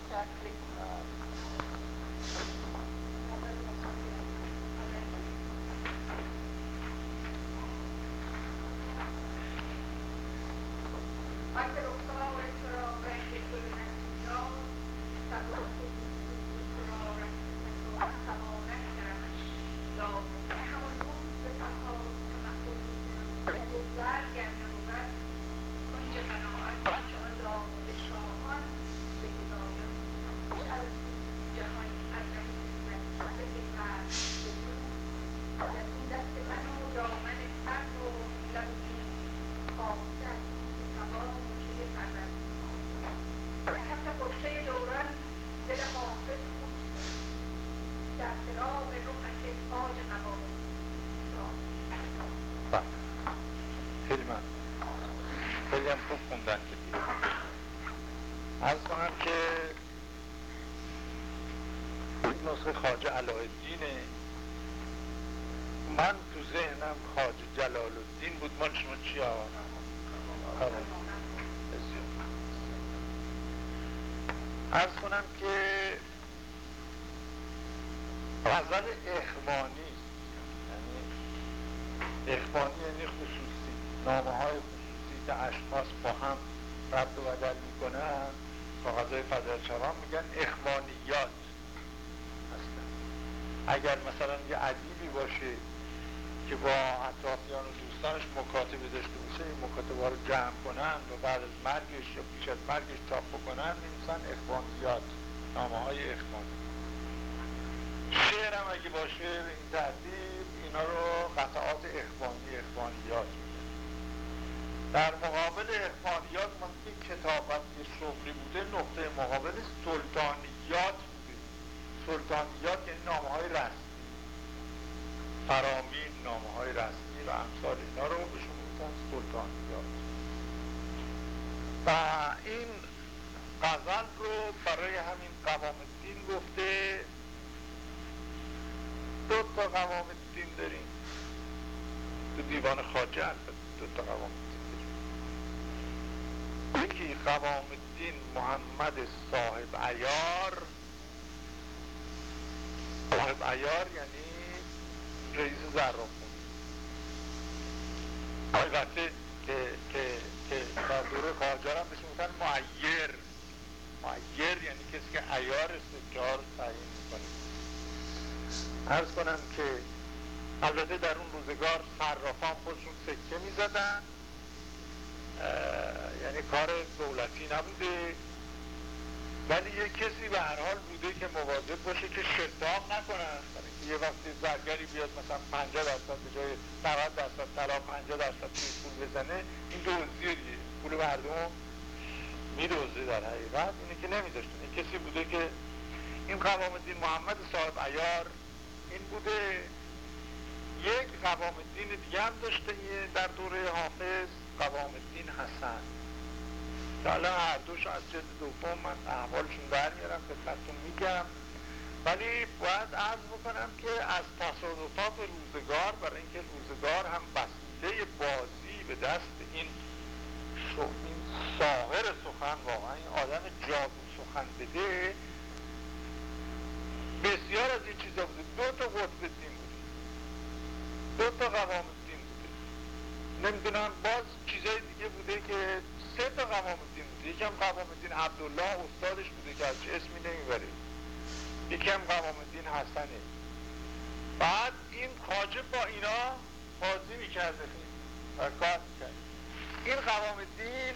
نسخه خاجه علایالدینه من تو ذهنم خاجه جلال الدین بود مال شما چی ارز کنم که غزل اخوانی. یعنی اخوانی یعنی خصوصی. نامه های خصوصی که اشخاص با هم رد و بدل می‌کنن. با غذای فضل میگن اخوانیات اگر مثلا یه عدیبی باشه که با اطرافیان و دوستانش مکاتبه داشته باشه این مکاتبه رو جمع کنن و بعد از مرگش یا پیش از مرگش چاپ بکنن میمیسن اخوانیات نامه های اخوانی. اگه باشه این ترتیب اینا رو قطعات اخوانی اخوانیات در مقابل اخوانیات که کتابت شغلی بوده نقطه مقابل سلطانیات سلطانیات یعنی نامه های رسمی فرامین نامه های رسمی و امثال اینا رو بهشون گفتن سلطانیات و این غزل رو برای درباره همین قوام الدین گفته دو تا قوام الدین داریم تو البته دو تا قوام یکی قوام الدین محمد صاحب عیار صاحب عیار یعنی رئیس زرافون البته که که که در دوره قاجار هم بهش میگن معیر. معیر یعنی کسی که عیار سکار تعیین می‌کنه. ارز کنم که البته در اون روزگار صرافان خودشون سکه می‌زدن. یعنی کار دولتی نبوده. ولی یه کسی به هر حال بوده که مواظب باشه که شتاب نکنن یه وقتی زرگری بیاد مثلا 50 درصد به جای 90 درصد طلا 50 درصد پول بزنه این دوزیه دیگه. پول مردم میدوزه در حقیقت. اینه که نمیداشتن. این کسی بوده که این قوام الدین محمد صاحب عیار این بوده. یک قوام الدین دیگه هم داشته در دوره حافظ قوام الدین حسن. حالا هر دوش از جلد دوم من احوالشون برمیارم خدمتتون میگم. ولی باید عرض بکنم که از تصادفات روزگار برای اینکه روزگار هم وسیله بازی به دست این این ساهر سخن واقعا این آدم جادو سخن بده بسیار از این چیزا بوده. دو تا قطب دین دو تا قوام دین بوده. نمی‌دونم باز چیزای دیگه بوده که سه تا قوام دین بوده. یکم قوام دین عبدالله استادش بوده که از اسمی نمی‌بره. یکم قوام الدین حسنه. بعد این خاجه با اینا بازی می‌کرده. و کار می‌کرد. این قوام الدین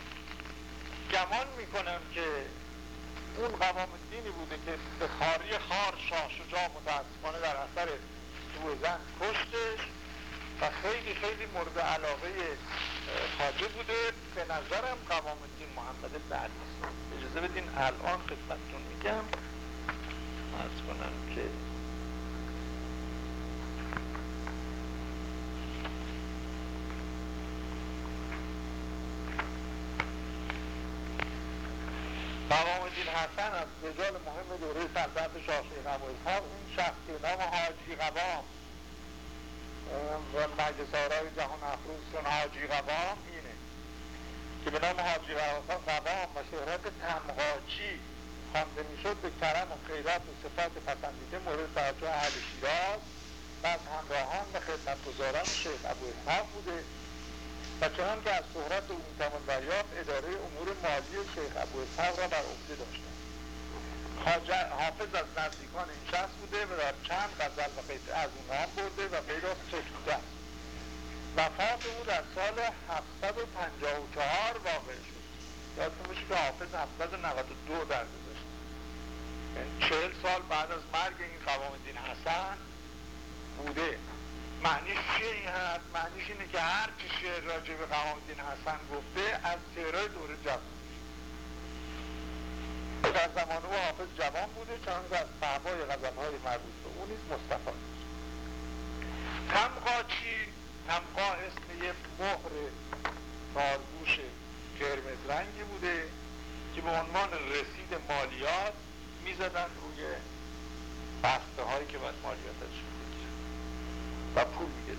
گمان می‌کنم که اون قوام الدینی بوده که به خاری خار شاه شجاع متاسفانه در اثر زن کشتش. و خیلی خیلی مورد علاقه خاجه بوده. به نظرم قوام الدین محمد بعد اجازه بدین الان خدمتتون میگم. ارز کنم که قوام الدین حسن از رجال مهم دوره سلطنت شاه شیخ ابو اسحاق این شخص به نام حاجی قوام. و مجلس آرای جهان افروز چون حاجی قوام اینه که به نام حاجی قوام و شهرت تمغاچی خوانده می‌شد به کرم و خیرات و صفات پسندیده مورد توجه اهل شیراز و از همراهان و خدمتگزاران شیخ ابو اسحاق بوده و چنان که از شهرت او می‌توان دریافت اداره امور مالی شیخ ابو اسحاق را بر عهده داشته حافظ از نزدیکان این شخص بوده و در چند غزل و از اون هم برده و غیرات چکیده است. وفات او در سال 754 واقع شد. یادتون باشه که حافظ 792 در چهل سال بعد از مرگ این قوام الدین حسن بوده. معنیش چیه این هست؟ معنیش اینه که هر چی شعر راجع به قوام الدین حسن گفته از شعرهای دوره جوان. در زمان او حافظ جوان بوده چون از فهمای غزلهای مربوط به او نیز مستفاد تمقا چی؟ تمقا اسم یه مهر تارگوش قرمز رنگی بوده که به عنوان رسید مالیات می‌زدن روی بسته هایی که باید مالیاتش و پول میگرد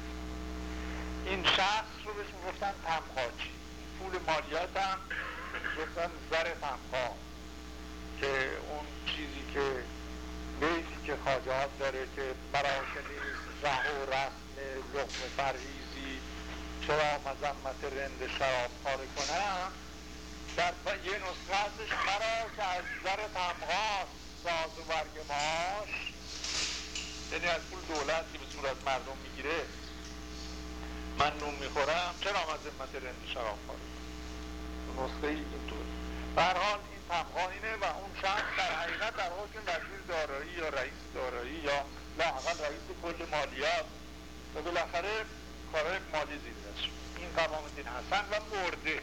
این شخص رو بهش می‌گفتن تمخاچی پول مالیات هم گفتن زر تمخا که اون چیزی که بیتی که خاجات داره که براش نیست ره و رسم لقم فرهیزی چرا مذمت رند شراب پاره کنم؟ در یه نسخه ازش مرا که از زر تمغاست ساز و برگ ماش. یعنی از پول دولت به صورت مردم می‌گیره. من نون می‌خورم چرا از ذمت رند شراب پاره نسخه ای اینطور. برحال این تمغانینه و اون شخص در حقیقت در حکم وزیر دارایی یا رئیس دارایی یا لاقل رئیس کل مالیات و بالاخره کارهای مالی زیرش این قوام الدین حسن و مرده.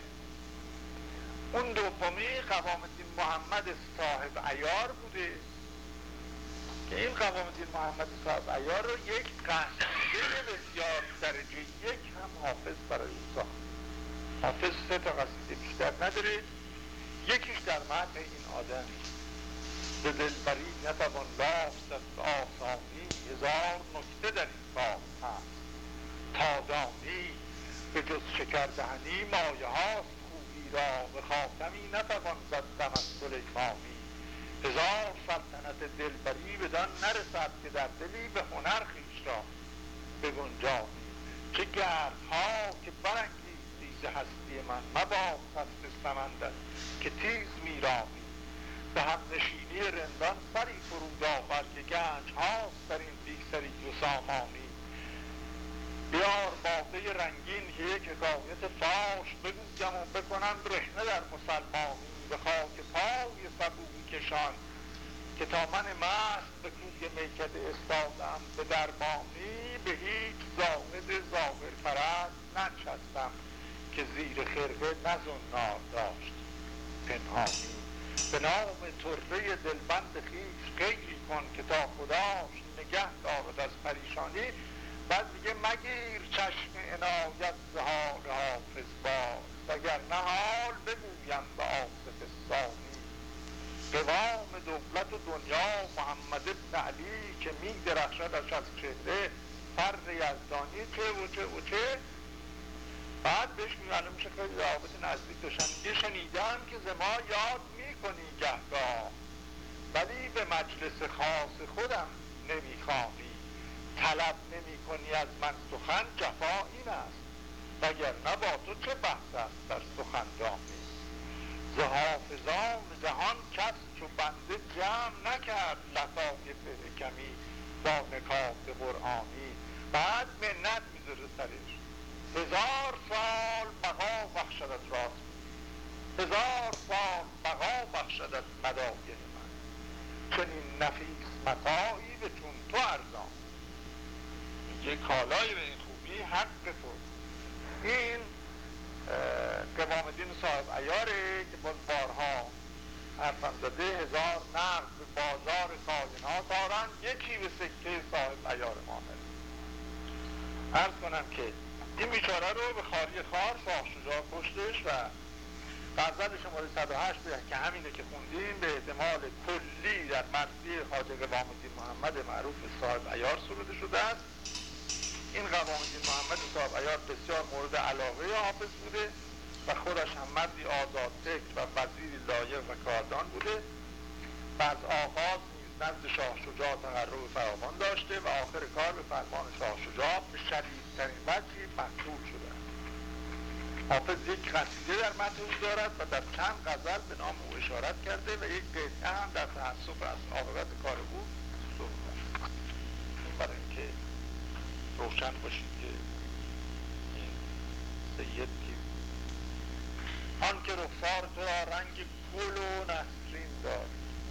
اون دومی قوام الدین محمد صاحب عیار بوده. که این قوام الدین محمد صاحب عیار رو یک قصیده بسیار درجه یک هم حافظ برای او ساخت حافظ سه تا قصیده بیشتر نداره. یکیش در متن این آدم ز دلبری نتوان لاست از آسانی هزار نکته در این کار هست. تا دانی به جز شکر دهنی مایه هاست خوبی را به خاتمی نتوان زد تمثل ایمانی هزار سلطنت دلبری بدان نرسد که در دلی به هنر خویش را بگنجانی. چه گردها که برانگیختی ز هستی من مباد قصد سمندر. که تیز میرانی به هم نشینی رندان سری فرود آور که گنج هاست در این بی سری و سامانی. بیار باده رنگین که یک حکایت فاش بگویم و بکنم رهنه در مسلمانی. به خاک پای صبوی کشان که تا من مست به کوی میکده استادم. به دربانی به هیچ زاهد ظاهر پرست ننشستم که زیر خرقه نزنار داشت. پنهانی به نام طره دلبند خیش خیلی کن که تا خداش نگه دارد از پریشانی. بعد میگه مگیر چشم عنایت ز حال حافظ باز وگر نه حال بگویم به آصف ثانی. قوام دولت و دنیا محمد ابن علی که می درخشدش از چهره فر یزدانی چه و چه و چه بعد بهش میگه میشه خیلی رابط نزدیک داشتن. میگه شنیدم که ز ما یاد می‌کنی گهگاه. ولی به مجلس خاص خودم نمی‌خوانی طلب نمی کنی از من سخن. جفا این است. وگرنه با تو چه بحث است در سخن دامی ز حافظان جهان کس چو بنده جمع نکرد لطایف کمی با نکات قرآنی. بعد منت می‌ذاره سرش. هزار سال بقا بخشدت راست. هزار سال بقا بخشدت مداین من. چنین نفیس متاعی به چون تو ارزان. یه کالای به این خوبی حق تو. این قوام دین صاحب ایاره که باز بارها حرفم زده هزار نقد به بازار کائنات دارن یکی به سکه صاحب ایار مانه عرض کنم که این بیچاره رو به خاری خار شاه شجاع کشتش و غزل شماره 108 که همینه که خوندیم. به احتمال کلی در مرسی خاجه قوام محمد معروف صاحب ایار سروده شده است. این قوام محمد صاحب ایار بسیار مورد علاقه حافظ بوده و خودش هم مردی آزاد فکر و وزیری لایق و کاردان بوده. و از آغاز نزد شاه شجاع تقرب فراوان داشته و آخر کار به فرمان شاه شجاع به شدیدترین وجهی مقتول شده حافظ یک قصیده در متن دارد و در چند غزل به نام او اشارت کرده و یک قطعه هم در تحصف از عاقبت کار او این برای اینکه روشن باشید که سید کی آن که رخسار تو را رنگ گل و نسرین دار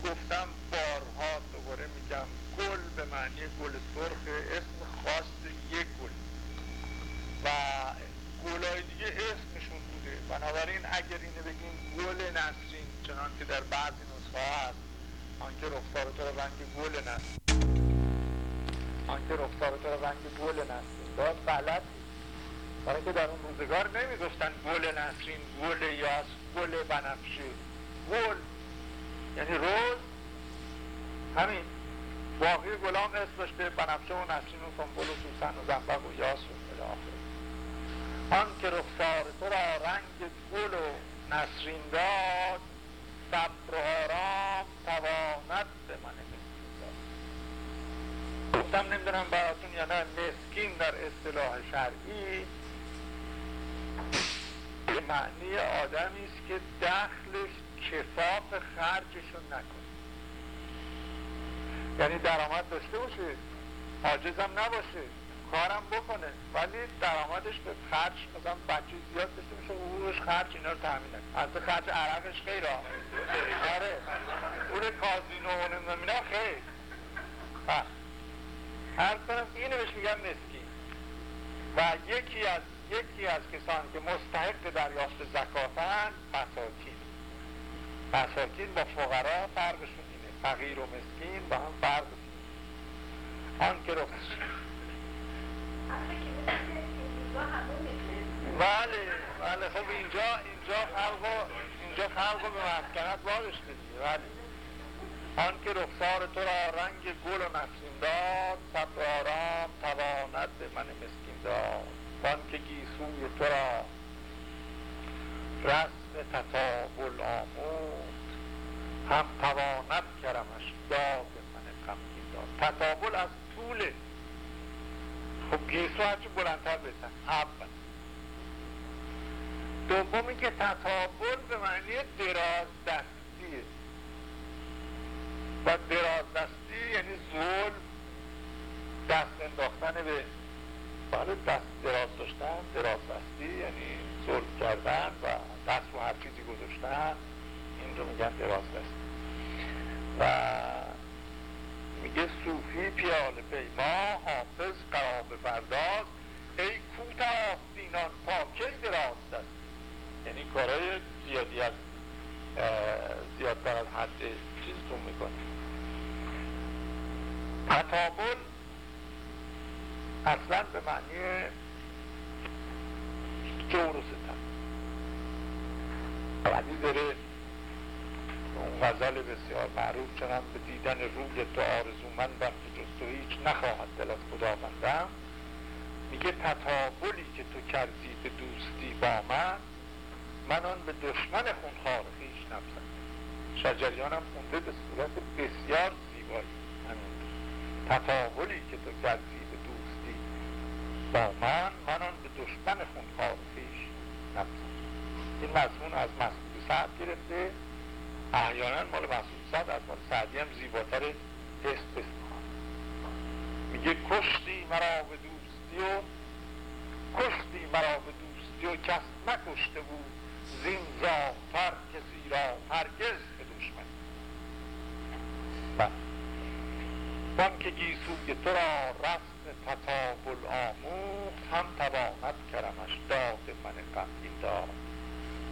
گفتم بارها دوباره میگم گل به معنی گل سرخ اسم خاص یک گل. و گلای دیگه اسمشون بوده بنابراین اگر اینه بگیم گل نسرین چنان که در بعضی نسخه هست. آنکه رخسار تو رنگ گل نسرین. آنکه رخسار تو رنگ گل نسرین. داد غلط برای که در اون روزگار نمی‌گفتن گل نسرین گل یاس گل بنفشه. گل. یعنی روز. همین. باقی گلام اسم داشته. بنفشه و نسرین و سنبول و سوسن و زنبق و یاس آن که رخسار تو را رنگ گل و نسرین داد صبر و آرام تواند به من مسکین گفتم نمی‌دونم براتون یا نه مسکین در اصطلاح شرعی به معنی آدمی است که دخلش کفاف خرجشو نکنه. یعنی درآمد داشته باشه عاجزم نباشه. کارم بکنه ولی درآمدش به خرج مثلا بچه زیاد داشته میشه حقوقش خرج اینا رو تامین نکنه خرج عرقش خیر آره. پول کازینو و اینا خیر هر کنم اینو بهش میگم مسکین. و یکی از یکی از کسانی که مستحق دریافت زکاتن مساکین مساکین با فقرا فرقشون اینه. فقیر و مسکین با هم فرق. آن که رو بله بله خب اینجا اینجا خلقو اینجا خلقو به مسکنت وارش دیگه بله. آن که رخسار تو را رنگ گل و نسیم داد صبر آرام تواند به من مسکین داد. آن که گیسوی تو را رسم تطاول آمود هم تواند کرمش داد من غمگین داد. تطاول از طول خب گیسو هرچی بلندتر بزن. اول دومی که تطاول به معنی دراز دستیه و دراز دستی یعنی زول دست انداختن به بله دست دراز داشتن دراز دستی یعنی زول کردن و دست رو هر چیزی گذاشتن. این رو میگن دراز دستی و میگه صوفی پیاله پیما حافظ قراب فرداز ای کوت آستینان پاکی دراز دست یعنی کارهای زیادی از زیادتر از حد چیزتون می‌کنه. تطابل اصلا به معنی جور و ستم. بعدی داره اون غزل بسیار معروف چنان به دیدن روی تو آرزومندم که جز تو هیچ نخواهد دل از خداوندم میگه تطابلی که تو کردی به دوستی با من من آن به دشمن خونخوار خیش نفسم شجریان هم خونده به صورت بسیار زیبایی. همین تطاولی که تو کردی به دوستی با من من آن به دشمن خونخوار خیش نفسم این مضمون از مسعود سعد گرفته. احیانا مال مسعود از مال سعدی هم زیباتر است میگه کشتی مرا به دوستی و کشتی مرا به دوستی و کس نکشته بود. زین زاتر کسی را هرگز به دشمن. بان که گیسوی تو را رسم تطابل آموخت هم تواند کرمش داد من غمگین داد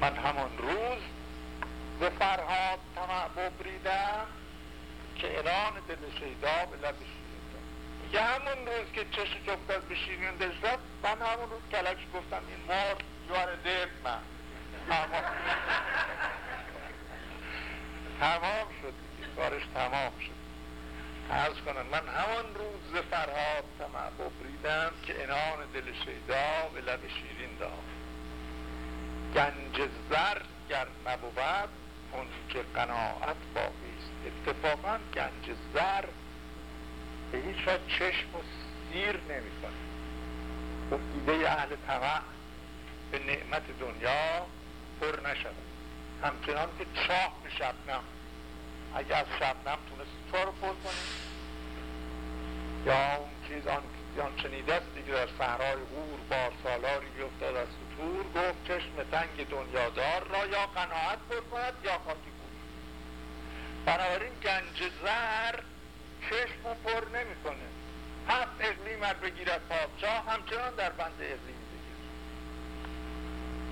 من همان روز به فرهاد طمع ببریدم که اعلان دل شیدا به لب یه همون روز که چش جفت از دل شد من همون روز کلک گفتم این مار جوار درد من. تمام. شد. کارش تمام شد. عرض کنم من همان روز فرهاد طمع ببریدم که انان دل شیدا به لب شیرین داد گنج زر گر نبود اون که قناعت باقی است. اتفاقا گنج زر به هیچ چشم و سیر نمی‌کنه. گفت دیده اهل طمع به نعمت دنیا پر نشود. همچنان که چاه به شبنم. اگر از شبنم تونست چاه رو پر کنیم یا اون چیز آن آن شنیده است دیگه در صحرای غور بار سالاری بیفتاد از سطور گفت چشم تنگ دنیادار را یا قناعت پر کند یا خاکی بود. بنابراین گنج زر چشم پر نمی‌کنه. هفت اقلیم ار بگیرد پادشاه همچنان در بند اقلیم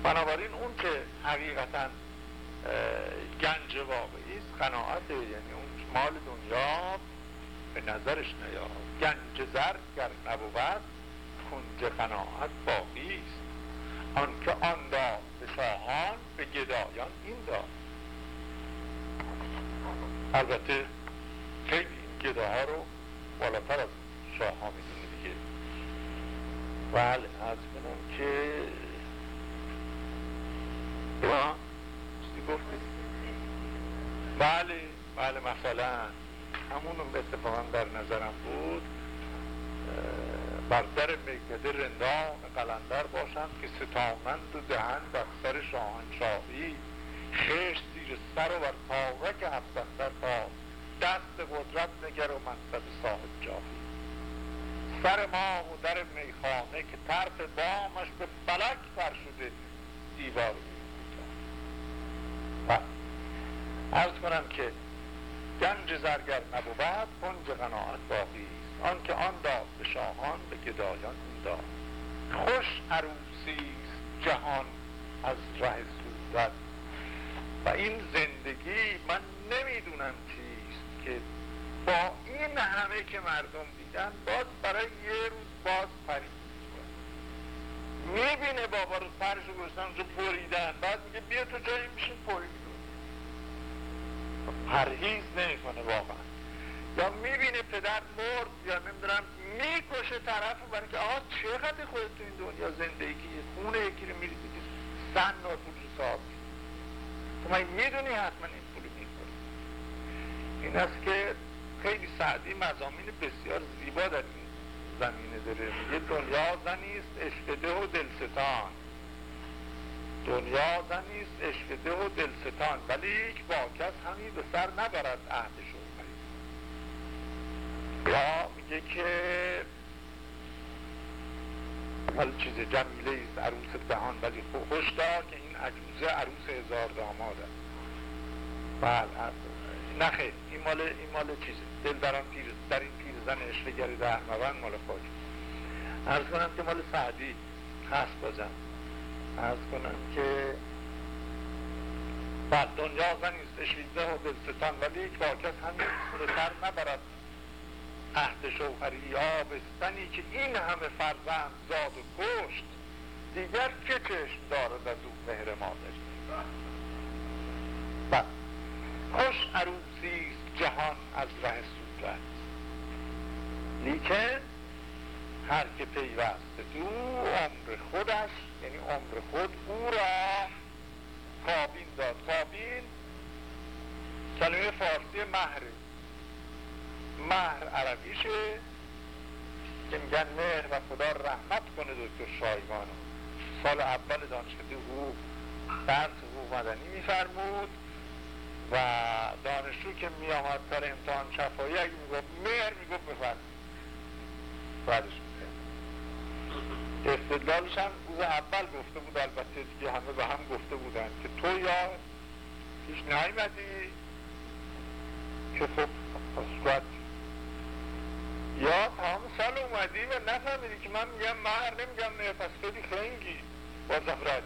بنابراین اون که حقیقتا گنج واقعی است قناعت یعنی اون مال دنیا به نظرش نیاد. گنج زر گر نبود کنج قناعت باقی است. آن که آن داد به شاهان به گدایان این داد البته خیلی این گداها رو بالاتر از شاه ها می‌دونه دیگه. بله از کنم که چیزی گفتی؟ بله بله مثلا همون اتفاقا در نظرم بود بر در میکده رندان قلندر باشند که ستانند و دهند بر سر شاهنشاهی. خشت زیر سر و بر تارک هفتندر پا دست قدرت نگر و منصب صاحب جاهی. سر ما و در میخانه که طرف بامش به فلک پر شده دیوار ارز کنم که گنج زرگر نبود کنج قناعت باقی. است آن داد به شاهان به گدایان داد خوش عروسی جهان از ره صورت و این زندگی من نمی‌دونم چیست که با این همه که مردم دیدن باز برای یه روز باز پرید. می‌بینه بابا رو سرش رو گذاشتن رو بریدن بعد میگه بیا تو جایی میشین پرید. پرهیز نمی‌کنه واقعا. یا می‌بینه پدر مرد یا نمی‌دونم می‌کشه طرف رو برای که آقا چقدر خودت تو این دنیا زندگی خونه یکی رو میریزی که سن و پول حساب. تو من می‌دونی حتما این پول می‌کنی این است که خیلی سعدی مزامین بسیار زیبا در این زمینه داره. میگه دنیا زنیست اشکده و دلستان. دنیا زنیست اشکده و دلستان. ولی یک با کس به سر نبرد عهد یا میگه که حال چیز جمیله است عروس دهان ولی خوشدار که این عجوزه عروس هزار داماد است بله خیلی این مال این مال چیزه. دل در, پیر در این پیرزن اشتگری در مال خود. ارز کنم که مال سعدی هست بازم. ارز کنم که بر دنیا زنیست اشیده و دلستان ولی یک واکس همین سر نبرد. عهد شوهری آبستنی که این همه فرزند زاد و کشت دیگر که چشم دارد از او مهر مادری و خوش عروسی جهان از ره صورت. لیکن هر که پیوست دو عمر خودش یعنی عمر خود او را کابین داد کابین کلمه فارسی مهره مهر عربیشه که میگن مهر و خدا رحمت کنه دکتر شایگانو سال اول دانشکده حقوق درس حقوق مدنی میفرمود و دانشجو که می آمد سر امتحان شفایی اگه می‌گفت مهر می‌گفت بفرمید بعدش استدلالش هم روز اول گفته بود البته دیگه همه به هم گفته بودن که تو یا پیش نیمدی که خب پس یا تمام سال اومدی و نفهمیدی که من میگم مهر نمیگم نه پس خیلی خنگی با زفرت.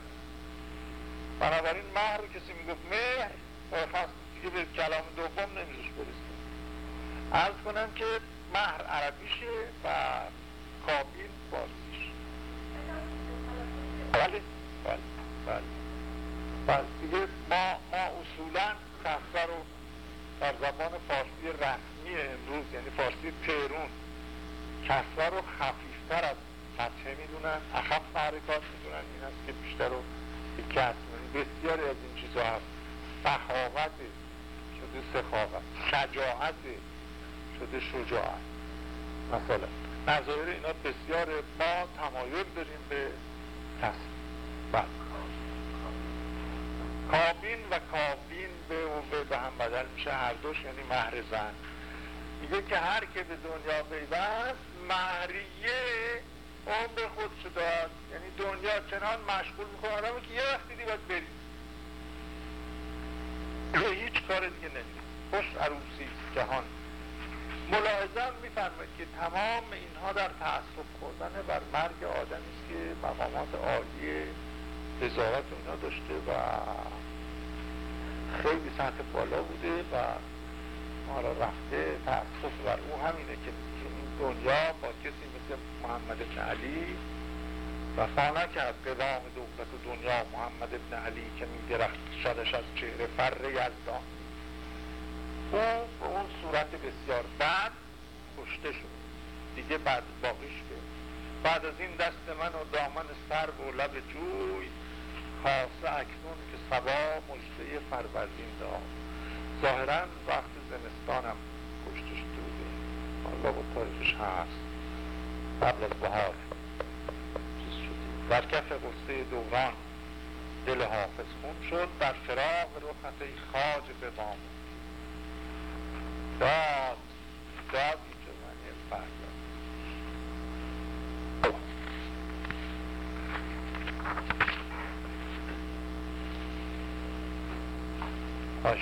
بنابراین مهر رو کسی می‌گفت مهر خواست که به کلام دوم نمیزش برسه عرض کنم که مهر عربیشه و کابین بازیش. بله بله بله. بله دیگه ما, ما اصولا کسر رو در زبان فارسی رسمی امروز یعنی فارسی تهرون کسره رو خفیفتر از فتحه می‌دونن اخف حرکات می‌دونن. این است که بیشتر رو کسر بسیاری از این چیزها هست. سخاوت شده سخاوت شجاعت شده شجاعت. مثلا نظایر اینا بسیار ما تمایل داریم به کسر بله. کابین و کابین به به هم بدل میشه. هر دوش یعنی مهر زن. میگه که هر که به دنیا پیوست مهریه عمر خودشو داد. یعنی دنیا چنان مشغول می‌کنه. آدمو که یه وقتی دی باید بری. به هیچ کار دیگه نمیده خوش عروسی جهان. ملاحظه میفرماید که تمام اینها در تعصب خوردن بر مرگ آدمی است که مقامات عالی وزارت اینا داشته و خیلی سطح بالا بوده و ما را رفته تأسف بر او همینه که این دنیا با کسی مثل محمد ابن علی وفا نکرد. قوام دولت دنیا محمد ابن علی که میگرخت شدش از چهره فر یزدان. او به اون صورت بسیار بد کشته شد. دیگه بعد باقیش که. بعد از این دست من و دامن سر و لب جوی خاصه اکنون که سبا مجده فروردین دام ظاهرا وقت زمستانم کشتش دوده حالا با تاریخش هست. قبل از بهار. چیز شده. در کف قصه دوران دل حافظ خون شد. در فراغ رخت خاج به داد. داد اینجا معنی فریاد باش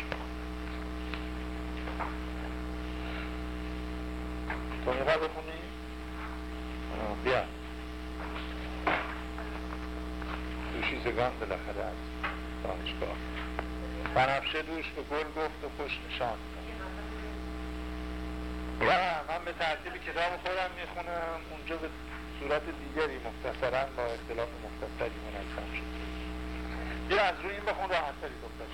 تو می‌خوای بخونی؟ بیا دوشیزگان بالاخره از دانشگاه. بنفشه دوش به گل گفت و خوش نشان و من به ترتیب کتاب خودم می‌خونم. اونجا به صورت دیگری مختصرا با اختلاف مختصری منظم شد. بیا از روی این بخون راحت تری دختر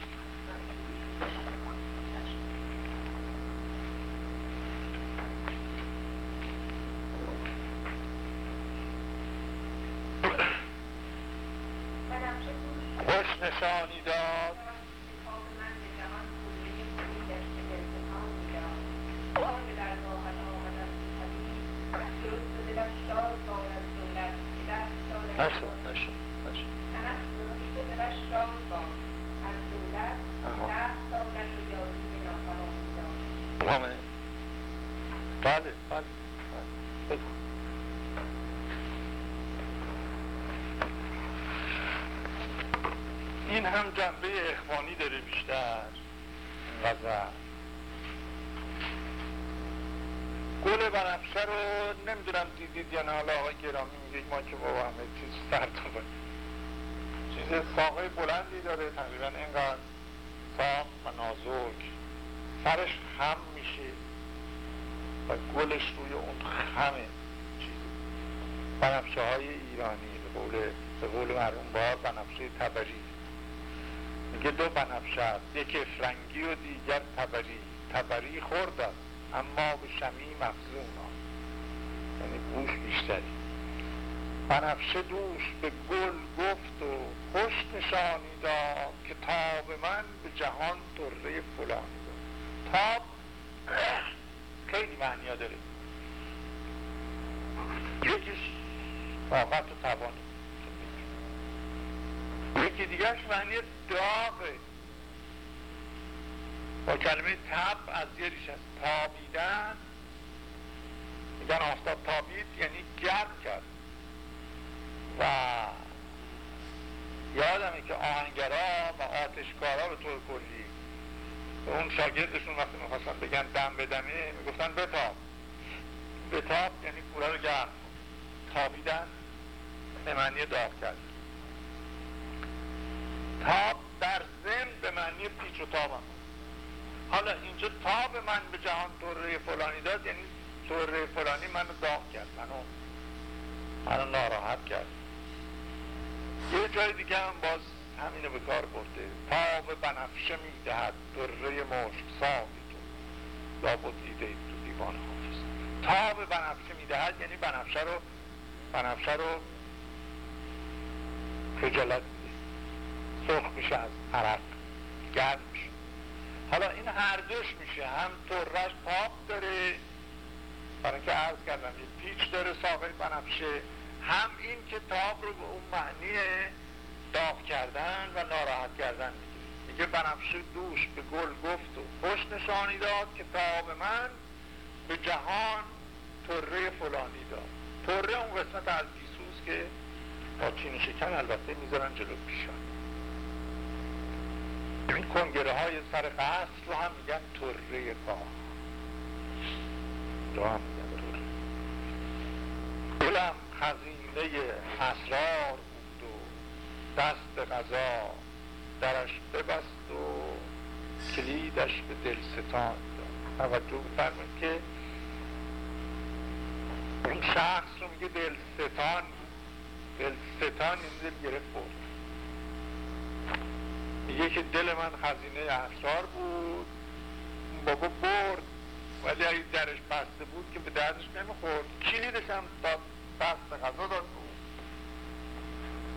این هم جنبه اخوانی داره بیشتر. غزل گل بنفشه رو نمی‌دونم دیدید یا نه. حالا آقای گرامی میگه ما که بابا همه چیز سر چیز ساقه بلندی داره تقریبا. اینقدر ساق و نازک. سرش خم میشه و گلش روی اون خمه. بنفشه های ایرانی به قول به قول مرحوم بار بنفشه تبری. میگه دو بنفشه است. یک افرنگی و دیگر تبری. تبری خورد است. اما به شمی مفزون یعنی گوش بیشتری. بنفشه دوش به گل گفت و خوش نشانی داد که تاب من به جهان طره فلانی داد تاب خیلی معنی داره. یکیش طاقت و توان یکی دیگرش معنی داغه. با کلمه تب از یه ریش از تابیدن میگن آفتاب تابید یعنی گرم کرد. و یادمه که آهنگرا و آتشکارا به طور کلی به اون شاگردشون وقتی می‌خواستن بگن دم بدمه می‌گفتن بتاب. بتاب یعنی کوره رو گرم تابیدن به معنی داغ کرد تاب در زن به معنی پیچ و تابم حالا اینجا تاب من به جهان طوره فلانی داد یعنی طوره فلانی منو داغ کرد منو منو ناراحت کرد. یه جای دیگه هم باز همینو به کار برده. تاب بنفشه می‌دهد طره مشک ساقی تو. لابد دیده تو دیوان حافظ. تاب بنفشه می‌دهد یعنی بنفشه رو بنفشه رو خجالت سرخ میشه از عرق گرم میشه. حالا این هر دوش میشه هم ترش پاپ داره برای که عرض کردم یه پیچ داره ساقه بنفشه هم این که تاب رو به اون معنی داغ کردن و ناراحت کردن میگه. بنفشه دوش به گل گفت و خوش نشانی داد که تاب من به جهان تره فلانی داد. تره اون قسمت از بیسوز که با چین شکن البته می‌ذارن جلو پیشان. این کنگره های سر قصد رو هم میگن تره کاه رو هم میگن تره دلم خزینه اسرار بود و دست غذا درش ببست و کلیدش به دل ستان داد. توجه بفرمایید که این شخص رو میگه دل ستان این دل گرفت. بود میگه که دل من خزینه اسرار بود. بابا برد. ولی اگه درش بسته بود که به دردش نمی‌خورد. کلیدش هم داد بست غذا داد بود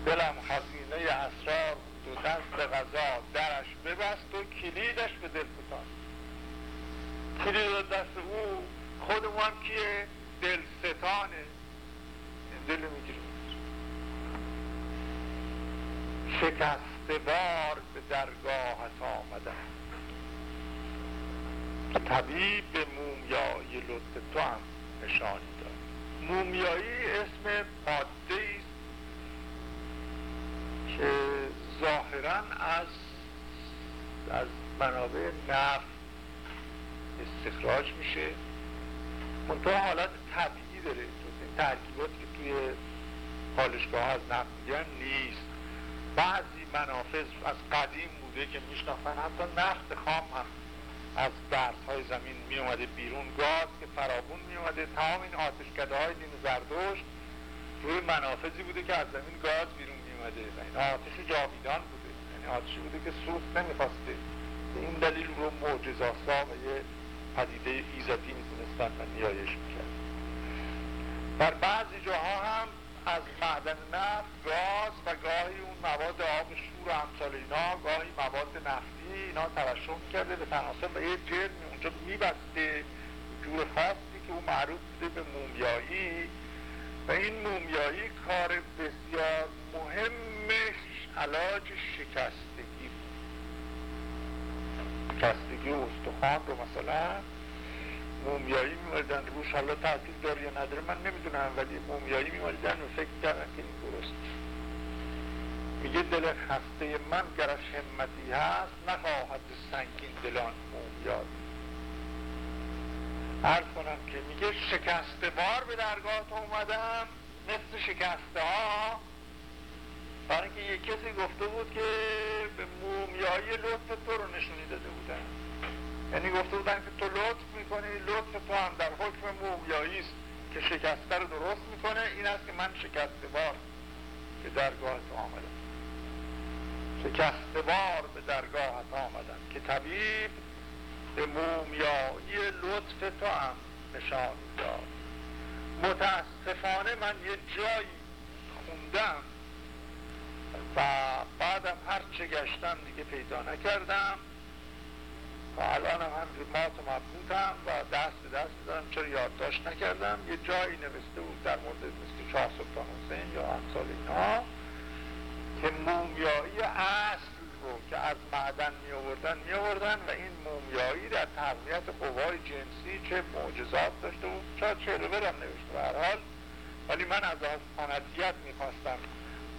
دلم خزینه اسرار بود. و دست غذا درش ببست و کلیدش به دل فتاد. کلید دست او خودمون هم کیه؟ دل ستانه. دل می‌گیره. شکست بار درگاهت آمدم طبیب به مومیایی لطف تو هم نشانی داد. مومیایی اسم ماده است که ظاهرا از از منابع نفت استخراج میشه. منطقه حالت طبیعی داره. این ترکیباتی که توی پالشگاه از نفت میگن نیست. بعضی منافذ از قدیم بوده که میشناختن حتی نفت خام هم از درس های زمین می اومده بیرون. گاز که فرابون می اومده تمام این آتشکده های دین زردشت روی منافذی بوده که از زمین گاز بیرون می اومده و این آتش جاویدان بوده. یعنی آتشی بوده که سوخت نمی‌خواسته. به این دلیل رو معجزاسا و یه پدیده ایزدی می‌تونستن و نیایش می‌کرد بر بعضی جاها هم از معدن نفت گاز و گاهی اون مواد آب شور و امثال اینا گاهی مواد نفتی اینا ترشح کرده به تناسب یه جرمی اونجا میبسته جور خاصی که اون معروف بوده به مومیایی. و این مومیایی کار بسیار مهمش علاج شکستگی شکستگی استخوان رو مثلا مومیایی میمالیدن. روش حالا تحصیل داره یا نداره من نمی‌دونم ولی مومیایی میمالیدن و فکر کردن که این درست میگه دل خسته من گرش همتی هست نخواهد سنگین دلان مومیایی. عرض کنم که میگه شکسته بار به درگاه اومدم مثل شکسته ها. برای اینکه یک کسی گفته بود که به مومیایی لطف تو رو نشونی داده بودن. یعنی گفته بودن که تو لطف می‌کنی لطف تو هم در حکم مومیایی است که شکسته رو درست می‌کنه این است که من شکسته بار به درگاهت آمدم. شکسته بار به درگاهت آمدم که طبیب به مومیایی لطف تو هم نشان داد. متاسفانه من یه جایی خوندم و بعدم هر چه گشتم دیگه پیدا نکردم. و الان هم ریمات و مبهوتم و دست به دست دارم. چرا یادداشت نکردم؟ یه جایی نوشته بود در مورد مثل شاه سلطان حسین یا امثال اینا که مومیایی اصل رو که از معدن می آوردن می آوردن و این مومیایی در تقویت قوای جنسی چه معجزات داشته بود شاید چهره برم نوشته هر حال. ولی من از سنتیت می‌خواستم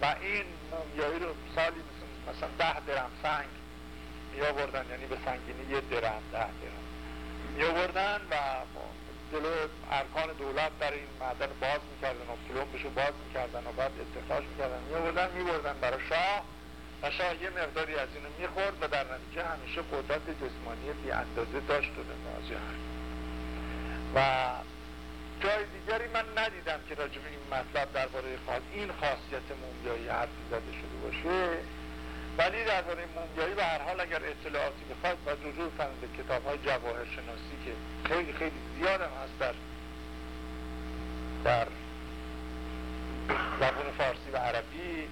و این مومیایی رو سالی مثل مثلا ده درم سنگ می آوردن یعنی به سنگینی یه درم ده درم می آوردن و جلو ارکان دولت در این معدن باز می‌کردن و پلومبشو باز می‌کردن و بعد استخراج می‌کردن. می آوردن می بردن برای شاه و شاه یه مقداری از اینو می‌خورد و در نتیجه همیشه قدرت جسمانی بی اندازه داشت و و جای دیگری من ندیدم که راجب این مطلب درباره خاص این خاصیت مومیایی حرفی زده شده باشه. ولی درباره مومیایی به هر حال اگر اطلاعاتی بخواد و رجوع کنید به کتاب های جواهر شناسی که خیلی خیلی زیاد هم هست در در زبان فارسی و عربی.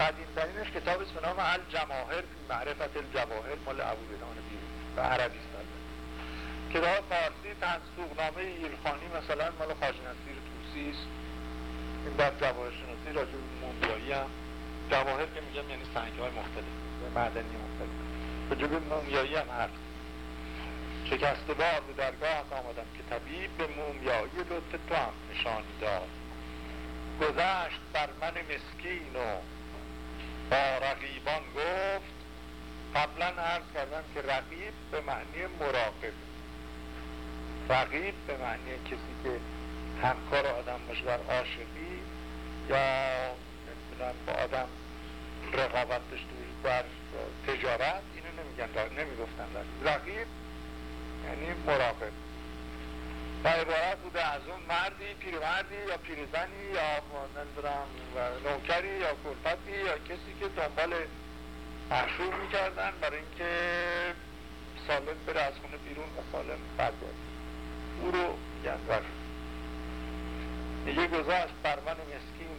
قدیم ترینش کتاب به نام الجماهر معرفت الجواهر مال ابوبیدان بیرون و عربی است کتاب فارسی تنسوقنامه ایلخانی مثلا مال خاج نصیر توسی است. این در جواهر شناسی راجع مومیایی هم جواهر که میگم یعنی سنگ های مختلف معدنی مختلف. به مومیایی هم هست. شکسته بار به درگاه آمدم که طبیب به مومیایی لطف تو هم نشانی داد. گذشت بر من مسکین و با رقیبان گفت قبلا عرض کردم که رقیب به معنی مراقب. رقیب به معنی کسی که همکار آدم باشه در عاشقی یا نمی‌دونم با آدم رقابت داشته بر تجارت اینو نمیگن نمی‌گفتن رقیب یعنی مراقب. و عبارت بوده از اون مردی پیرمردی یا پیرزنی یا نمی‌دونم نوکری یا کلفتی یا کسی که دنبال محشور می‌کردن برای اینکه سالم بره از خونه بیرون و سالم برگرد او رو میگن رقیب میگه گذاشت بر من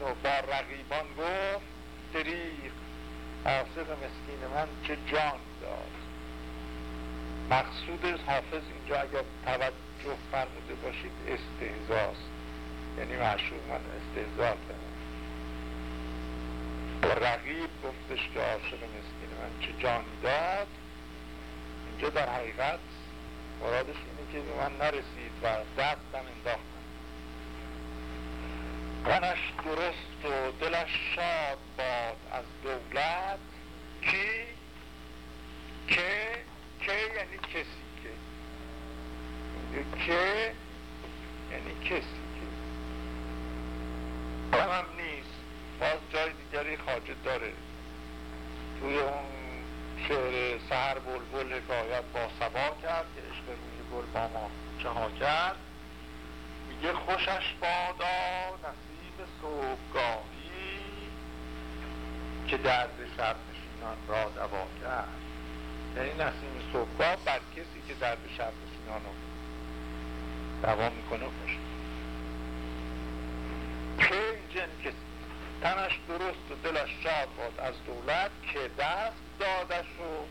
و با رقیبان گفت دریق عاصق مسکین من چه جان داد. مقصود حافظ اینجا اگر توجه فرموده باشید استهزاست. یعنی معشوق من استهزا رقیب گفتش که عاشق مسکین من چه جان داد. اینجا در حقیقت مرادش اینه که من نرسید و دستم انداختم غنش درست و دلش شاد باد از دولت. کی؟ که که یعنی کسی که؟ که یعنی کسی که؟ هم نیست. باز جای دیگری خاجه داره. توی اون شعر سهر بلبل حکایت با سبا کرد که عشق روی گل با ما چها کرد. میگه خوشش بادا صبحگاهی که درد شب نشینان را دوا کرد. یعنی نسیم صبحگاه بر کسی که درد شب نشینان رو دوا می‌کنه خوش. جن کسی تنش درست و دلش شاد باد از دولت که دست دادش و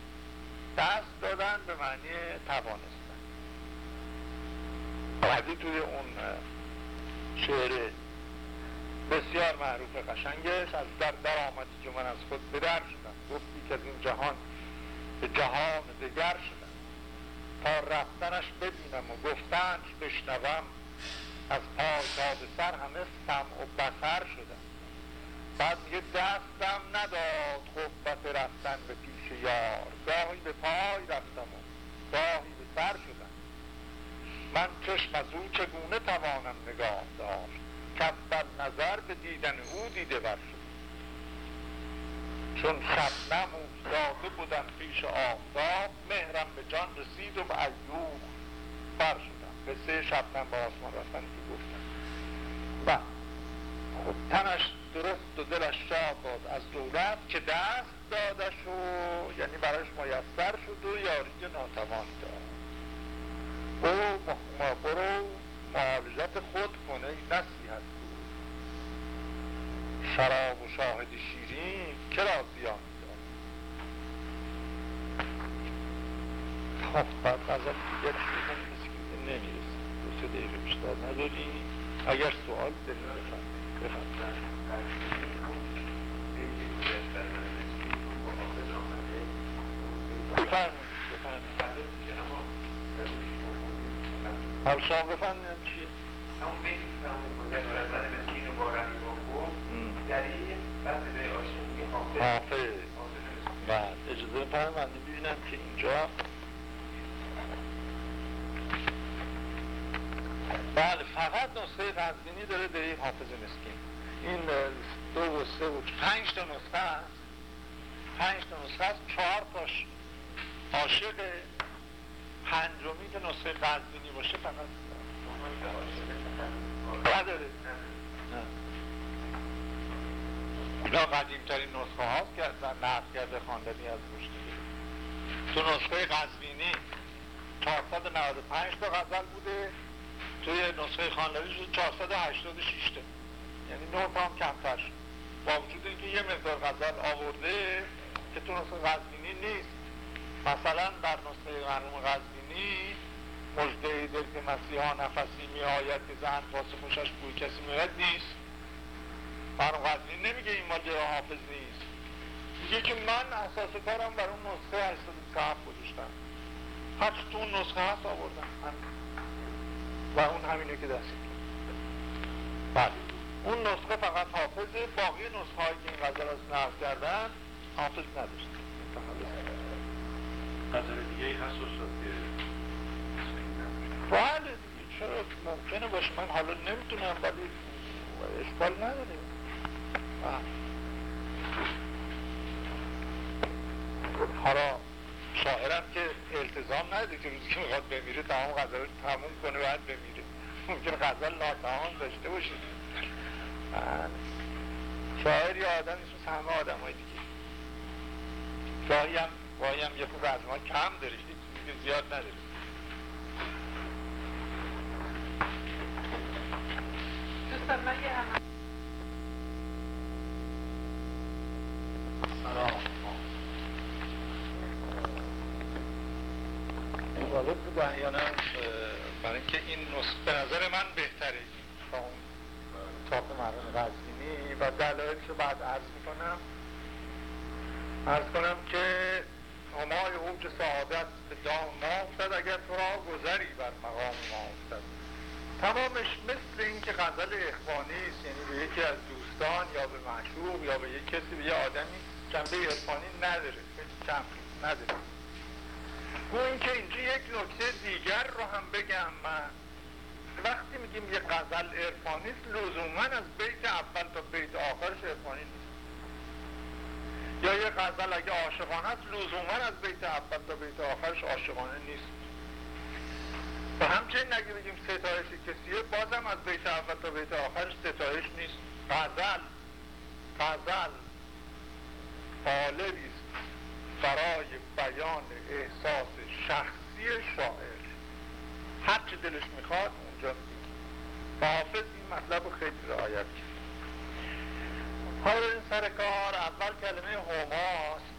دست دادن به معنی توانستن. بعدی توی اون شعر بسیار معروف قشنگش. از در در آمدی که من از خود بدر شدم. گفتی که از این جهان به جهان دگر شدم. تا رفتنش ببینم و گفتنش بشنوم از پای تا سر همه سمع و بسر شدم. بعد میگه دستم نداد خبت رفتن به پیش یار. گاهی به پای رفتم و گاهی به سر شدم. من چشم از او چگونه توانم نگاه داشت؟ بر نظر به دیدن او دیده بر شد. چون شبنم افتاده بودم پیش آفتاب مهرم به جان رسید و به ایوب بر شدم. قصه شبنم با آسمان رفتن که گفتم. و خب تنش درست و دلش شاد باد از دولت که دست دادش و یعنی برایش میسر شد و یاری ناتوان داد. او برو معالجت خود کنه نصیحت. بود شراب و شاهد شیرین کرا زیان داد خب بعد غزل که نمی‌رسه دو سه دقیقه بیشتر نداری. اگر سوال داریم بفرمایید. بفرمایید. حالا شما بفهمیم چی؟ همون بیتی که همون مجرد مسکین و بارمی با خوب در این بعد به آشون میگه حافظ. حافظ. بعد اجازه من ببینم که اینجا. بله فقط نسخه غزبینی داره داره حافظ مسکین. این دو و سه و پنج تا نسخه هست. پنج تا نسخه هست. چهار تاش عاشق پنجمی که نسخه قلبینی باشه فقط. نداره. اینا قدیم ترین نسخه هاست که نقل کرده خواندنی از روشنی تو نسخه قزوینی 495 تا غزل بوده توی نسخه خاندنی شده 486 تا. یعنی 9 تا هم کمتر. شد با وجود اینکه یه مقدار غزل آورده که تو نسخه قزوینی نیست. مثلا در نسخه مرحوم غزبینی مجده دل که مسیحا نفسی می آید که زن پاسخوشش بوی کسی می آید نیست. مرحوم غزبینی نمیگه این مال حافظ نیست. میگه که من اساس کارم بر اون نسخه 807 گذاشتم. هر تو اون نسخه هست آوردم. و اون همینه که دست بله اون نسخه فقط حافظه باقی نسخه هایی که این غزل از نقل کردن حافظ نداشت. غزل دیگه ای هست بله چرا؟ ممکنه باشه. من حالا نمی‌تونم ولی اشکال نداره. حالا شاعرم که التزام نداره که روزی که می‌خواد بمیره تمام غزل تموم کنه باید بمیره. ممکنه غزل ناتمام داشته باشه. شاعر یا آدم نیست همه آدم های دیگه. گاهی هم گاهی هم یه خوب از ما کم داره چیزی زیاد نداره. دوستان من یه جالب بود احیانا برای اینکه این نسخه نظر من بهتره تا اون تاپ مرحوم غزینی و دلایلش رو بعد عرض می‌کنم. عرض کنم که همای اوج سعادت به دام ما افتد اگر تو را گذری بر مقام ما افتد تمامش مثل اینکه غزل اخوانی است یعنی به یکی از دوستان یا به معشوق یا به یک کسی به آدمی جنبه اخوانی نداره. کم نداره. گو اینکه اینجا یک نکته دیگر رو هم بگم من. وقتی میگیم یه غزل عرفانی است لزوما از بیت اول تا بیت آخرش عرفانی نیست. یا یه غزل اگه عاشقانه است لزوما از بیت اول تا بیت آخرش عاشقانه نیست. و همچنین اگه بگیم ستایش کسیه بازم از بیت اول تا بیت آخرش ستایش نیست. غزل غزل. قالبی است برای بیان احساس شخصی شاعر. هر چه دلش می‌خواد اونجا و حافظ این مطلب رو خیلی رعایت کرد. حالا این سر کار اول کلمه هوماست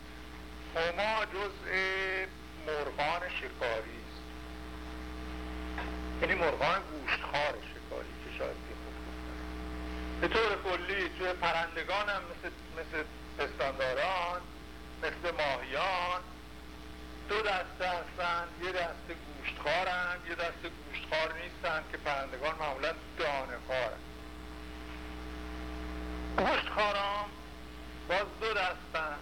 هوما جزء مرغان شکاری است. یعنی مرغان گوشتخوار شکاری که شاید به طور کلی توی پرندگان هم مثل, مثل پستانداران مثل ماهیان. دو دسته هستن یه دسته گوشتخوارن یه دسته گوشتخوار نیستن که پرندگان معمولا دانه خارن گوشتخواران باز دو دستن.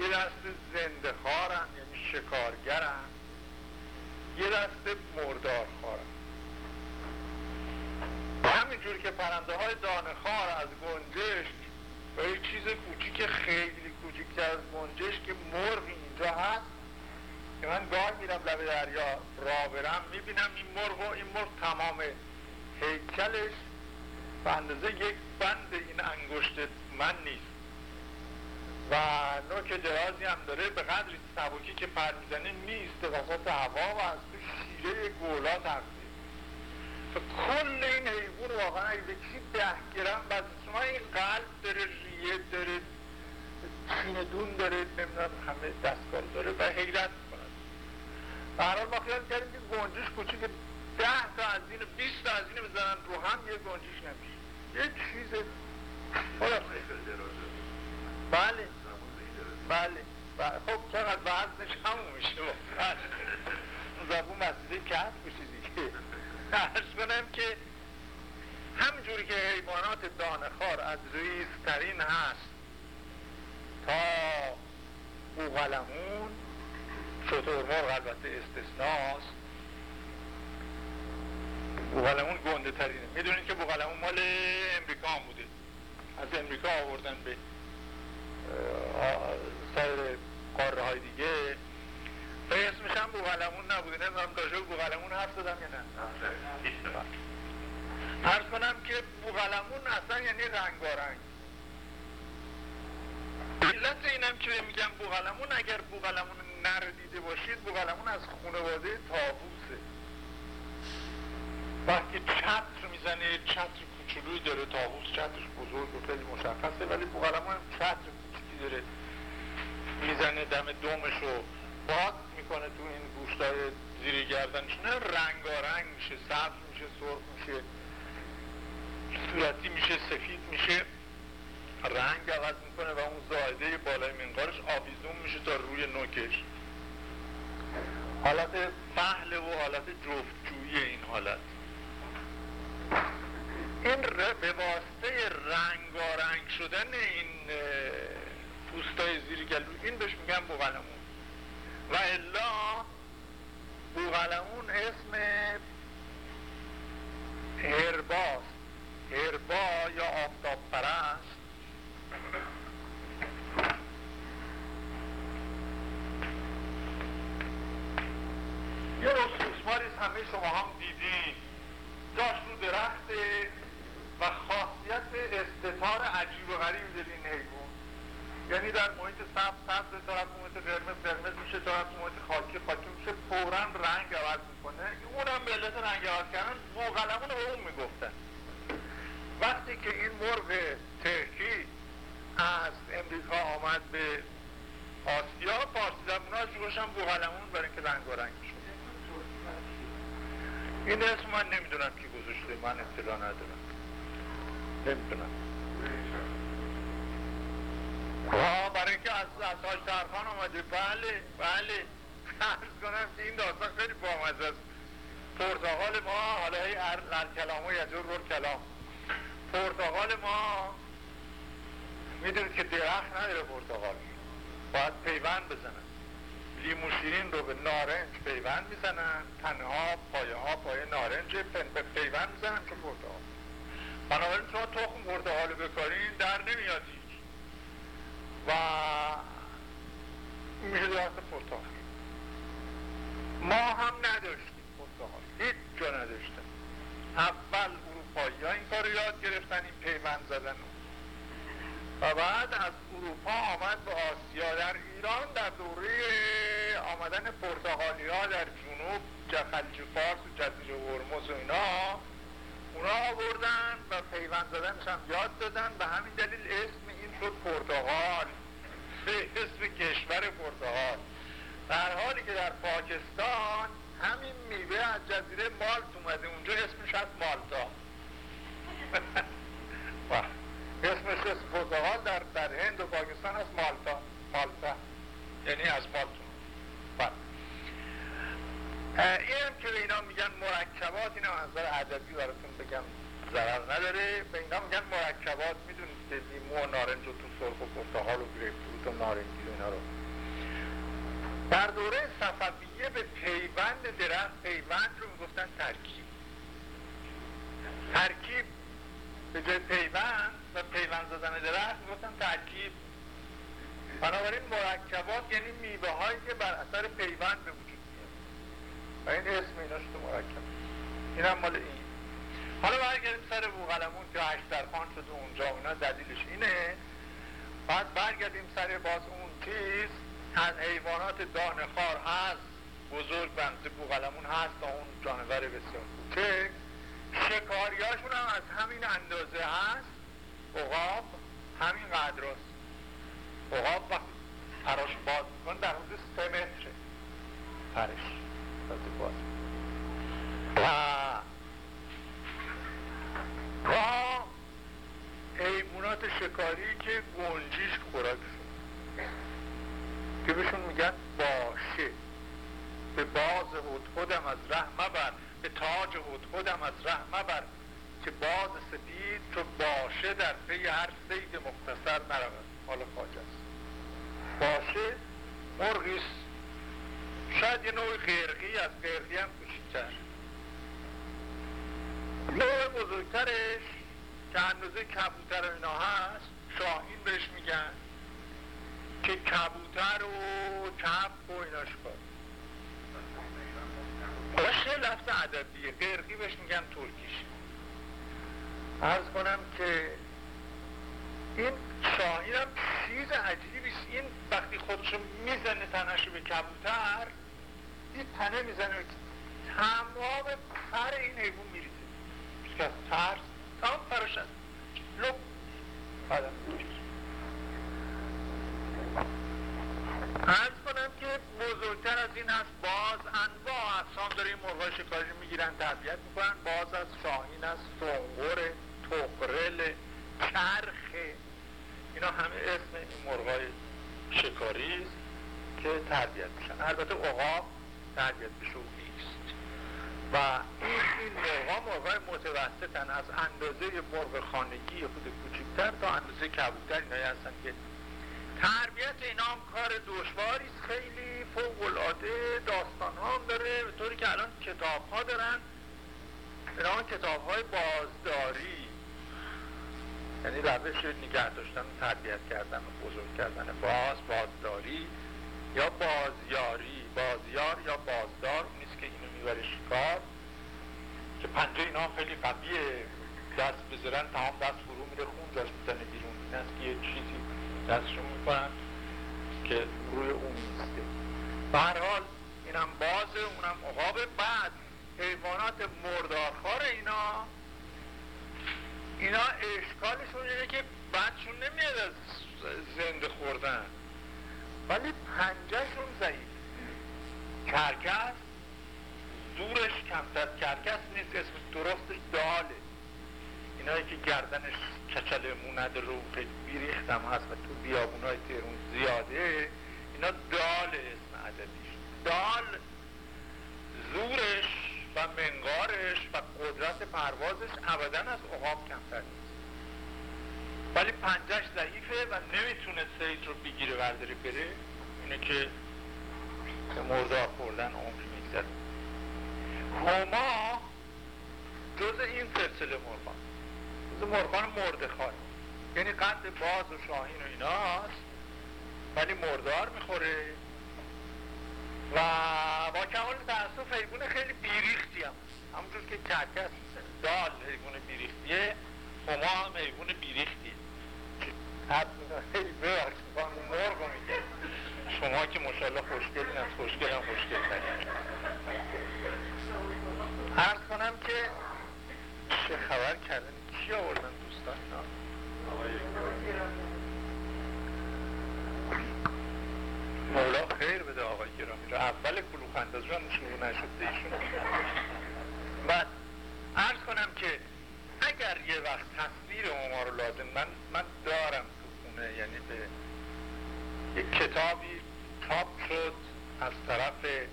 یه دسته زنده خارن یعنی شکارگرن. یه دسته مردار خارن همینجور که پرنده های دانه خار از گنجش و یه چیز کوچیک خیلی کوچیکتر از گنجش که مرغ اینجا هست که من گاه میرم لبه دریا را برم می‌بینم این مرغ و این مرغ تمام هیکلش به اندازه یک بند این انگشت من نیست. و نوک درازی هم داره به قدری سبکی که پر می‌زنه نیست وسط هوا و از تو شیره گولا تقدیم و کل این حیوان واقعا اگه به ده گرم شما این قلب داره ریه داره چین دون داره نمی‌دونم همه دستگاه داره و حیرت می‌کنن برحال ما خیال کردیم که گنجش کوچیک ده تا از این بیست تا از این بزنن رو هم یه گنجش نمیشه. یه چیز بله. بله. بله. خب چقدر وزنش همون میشه. بله. زبون مسیده کهف میشه دیگه. ارز کنم که همجوری که حیوانات دانخار از ریزترین هست تا بوغلمون شطورمرغ البته استثناست. بوغلمون گنده ترینه می‌دونید که بوغلمون مال امریکا هم بوده. از امریکا آوردن به سایر قاره های دیگه. و اسمش هم بوغلمون نبوده. نمی‌دونم داشته بوغلمون حرف زدم یا نه. ارز کنم که بوغلمون اصلا یعنی رنگارنگ. علت اینم که میگم بوغلمون اگر بوغلمون نر دیده باشید بوغلمون از خانواده تابوسه. وقتی چتر می‌زنه چتر کوچولوی داره تابوس چترش بزرگ و خیلی مشخصه ولی بوغلمون چتر کوچکی داره می‌زنه دم دومش و باد می‌کنه تو این گوشتای زیر گردنشونه رنگارنگ میشه سبز میشه سرخ میشه صورتی میشه سفید میشه. رنگ عوض می‌کنه و اون زایده بالای منقارش آویزون میشه تا روی نوکش. حالت فهله و حالت جفتجویی این حالت. این به واسطه رنگارنگ شدن این پوستای زیر این بهش میگن بوغلمون و الا بوغلمون اسم هرباست هربا یا آفتاب پرست. یه رو سوسماریست همه شما هم دیدین. داشت رو درخت و خاصیت استتار عجیب و غریب داره این حیوان یعنی در محیط سبز سبز طرف محیط قرمز قرمز میشه طرف محیط خاکی خاکی میشه فورا رنگ عوض می‌کنه. اونم به علت رنگ عوض کردن بوغلمون به اون می‌گفتن. وقتی که این مرغ ترکی از امریکا آمد به آسیا فارسی زبوناش روشن بوغلمون برای اینکه رنگ و رنگ شد این اسم من نمی‌دونم کی گذاشته من اطلاع ندارم. نمی‌دونم. آه برای اینکه از تاج ترخان آمده بله بله. عرض کنم که این داستان خیلی بامزه است. پرتغال ما حالا هی کلام و یجور رول کلام. پرتغال ما می‌دونید که درخت نداره پرتغال. باید پیوند بزنن. لیمو شیرین رو به نارنج پیوند می‌زنن. تنها پایه ها پایه نارنج پیوند می‌زنن که پرتغال. بنابراین شما تخم پرتغال بکارین در نمیاد و درخت پرتغال. ما هم نداشتیم پرتغال. هیچ جا نداشتیم. اول اروپایی ها این کار یاد گرفتن این پیوند زدن. و بعد از اروپا آمد به آسیا. در ایران در دوره آمدن پرتغالی ها در جنوب خلیج فارس و جزیره هرمز و اینا اونا آوردن و پیوند زدنش هم یاد دادن. و همین دلیل اسم شد پرتغال اسم کشور پرتغال در حالی که در پاکستان همین میوه از جزیره مالت اومده. اونجا اسمش هست مالتا. اسمش اسم پرتغال در, در هند و پاکستان هست مالتا. مالتا. یعنی از مالتا. این هم که به اینا میگن مرکبات اینا از نظر عددی براتون بگم. ضرر نداره. به اینا میگن مرکبات. می‌دونید که لیمو و نارنج و تو سرخ و پرتقال و گریپفروت و نارنجی و اینا رو. در دوره صفویه به پیوند درخت پیوند رو می‌گفتن ترکیب. ترکیب به جای پیوند و پیوند زدن درخت می‌گفتن ترکیب. بنابراین مرکبات یعنی میوه هایی که بر اثر پیوند به وجود میاد. و این اسم اینا شده مرکب. این هم مال این. حالا برگردیم سر بوغلمون که هشتر خان شده اونجا اینا دلیلش اینه. بعد برگردیم سر باز اون چیز از حیوانات دانخار هست بزرگ بنده بوغلمون هست تا اون جانور بسیار کوچک. شکاریاشون هم از همین اندازه هست. اقاب همین قدر هست اقاب وقتی پراش باز میکن در حدود سه متره. پرش باز. و و حیوانات شکاری که گنجیش خوراکشون که بهشون میگن باشه. به باز هدهدم از ره مبر. به تاج هدهدم از ره مبر. که باز سپید تو باشه در پی هر سید مختصر نرود. حالا خواجه است. باشه مرغیست. شاید یه نوع غرقی از غرقی هم کوچیکتر. نوع بزرگترش که اندازه کبوتر اینا هست شاهین بهش میگن که کبوتر و کپ و ایناش کار باشه لفظ عددیه قرقی بهش میگن ترکیش. ارز کنم که این شاهین هم چیز عجیبیست این وقتی خودشو می‌زنه تنشو به کبوتر این تنه می‌زنه تمام پر این حیوان میریزه. که ترس. تمام پرش هست لب. آدم ارز کنم که بزرگتر از این هست باز انواع اقسام داره این مرغای شکاری می‌گیرن تربیت می‌کنن. باز از شاهین است سنگور تقرل چرخه اینا همه اسم این مرغای شکاری است که تربیت میشن. البته عقاب تربیت بشه و این مرغا مرغای متوسطن. از اندازه مرغ خانگی خود کوچکتر تا اندازه کبوتر اینایی هستن که تربیت اینا هم کار دشواری خیلی فوق العاده داستان ها داره به طوری که الان کتاب ها دارن نام کتاب های بازداری. یعنی روش نگه داشتن تربیت کردن و بزرگ کردن. باز بازداری یا بازیاری. بازیار یا بازدار. نیست که پنجه اینا هم خیلی قویه. دست بذارن تمام دست فرو میره خون جاش می‌زنه بیرون. این است که یه چیزی دستشون می‌کنن که روی اون میسته به هر حال اینم بازه اونم عقاب بعد حیوانات مردارخوار اینا. اینا اشکالشون اینه که بعدشون نمیاد از زنده خوردن. ولی پنجهشون ضعیف. کرکس زورش کمتر کرکس نیست اسم درستش داله اینایی که گردنش کچل مونده رو بیریختم هست و تو بیابونای تهرون زیاده اینا دال اسم عددیش دال زورش و منقارش و قدرت پروازش ابدا از عقاب کمتر نیست. ولی پنجش ضعیفه و نمی‌تونه سید رو بگیره برداره بره. اینه که مردار خوردن عمر میگذره. هما جز این سلسله مرغان. جز مرغان مرده خواهی یعنی قد باز و شاهین و ایناست. ولی مردار می‌خوره. و با کمال تأصف حیوان خیلی بیریختی هم. همونجور که کرکس دال حیوان بیریختیه هما هم حیوان بیریختیه. میگه شما که مشالله خوشگلین از خوشگل هم خوشگل عرض کنم که چه خبر کردن؟ کی آوردن دوستان؟ اینا مولا خیر بده آقای گرامی رو. اول کلوخ اندازشان شروع نشده ایشون بعد عرض کنم که اگر یه وقت تصویر ما رو لازم من, من دارم تو خونه یعنی به یک کتابی چاپ شد از طرف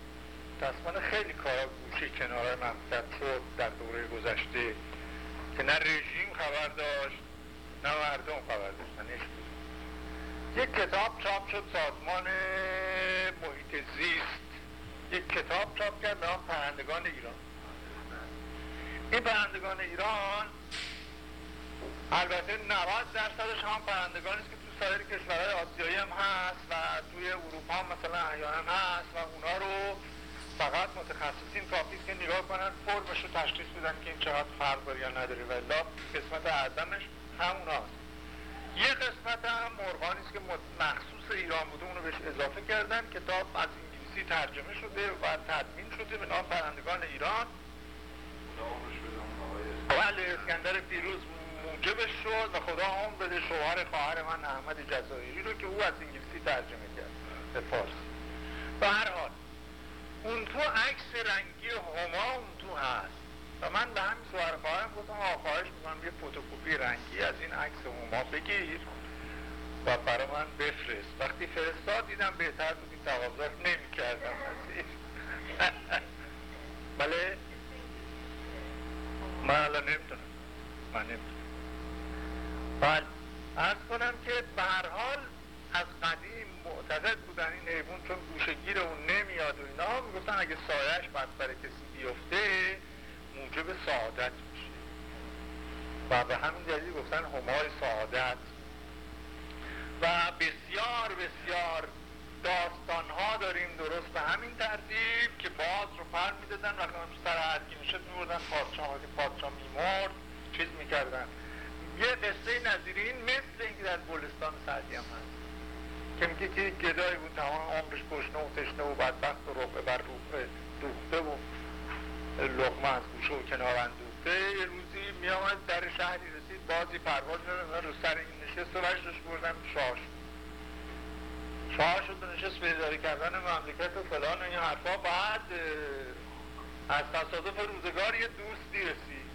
دستمان خیلی کارا گوشی کنار مقصد شد در دوره گذشته که نه رژیم خبر داشت نه مردم خبر داشتن یک کتاب چاپ شد سازمان محیط زیست. یک کتاب چاپ کرد به پرندگان ایران. این پرندگان ایران البته 90 درصدش هم پرندگانی است که تو سایر کشورهای آسیایی هم هست و توی اروپا هم مثلا احیانا هست و اونا رو فقط متخصصین کافیست که نگاه کنن فرمش رو تشخیص بدن که این چقدر فرق داره یا نداره. و قسمت اعظمش همون هست یه قسمت هم مرغانی است که مخصوص ایران بوده اونو بهش اضافه کردن کتاب از انگلیسی ترجمه شده و تدوین شده به نام پرندگان ایران. بله اسکندر پیروز موجبش شد و خدا هم بده. شوهر خواهر من احمد جزایری رو که او از انگلیسی ترجمه کرد به فارسی. به هر حال اون تو عکس رنگی هما تو هست. و من به همین شوهر خواهرم گفتم خواهش می‌کنم یه فوتوکوپی رنگی از این عکس هما بگیر و برای من بفرست. وقتی فرستاد دیدم بهتر بود این تقاضا نمی کردم بله؟ من الان نمی‌تونم من نمی‌تونم بله. ارز کنم که به هر حال از قدیم معتقد بودن این حیوان چون گوشگیر اون نمیاد و اینا می‌گفتن اگه سایش بعد برای کسی بیفته موجب سعادت میشه. و به همین دلیل گفتن همای سعادت. و بسیار بسیار داستان ها داریم درست به همین ترتیب که باز رو پر می‌دادن و سر عدگی نشد میبردن پادشاه که پادشاه میمرد چیز می‌کردن. یه قصه نظیری این مثل اینکه در بولستان سعدی هم هست. که میگه که گدایی بود تمام عمرش گشنه و تشنه و بدبخت و روبه بر روبه دوخته و لغمه از گوشه و کنار اندوخته. یه روزی میامد در شهری رسید بازی پرواز رو سر این نشست و وجدش بردن شاش. شاه شد نشست به اداره کردن مملکت و فلان و این حرفا. بعد از تصادف روزگار یه دوستی رسید.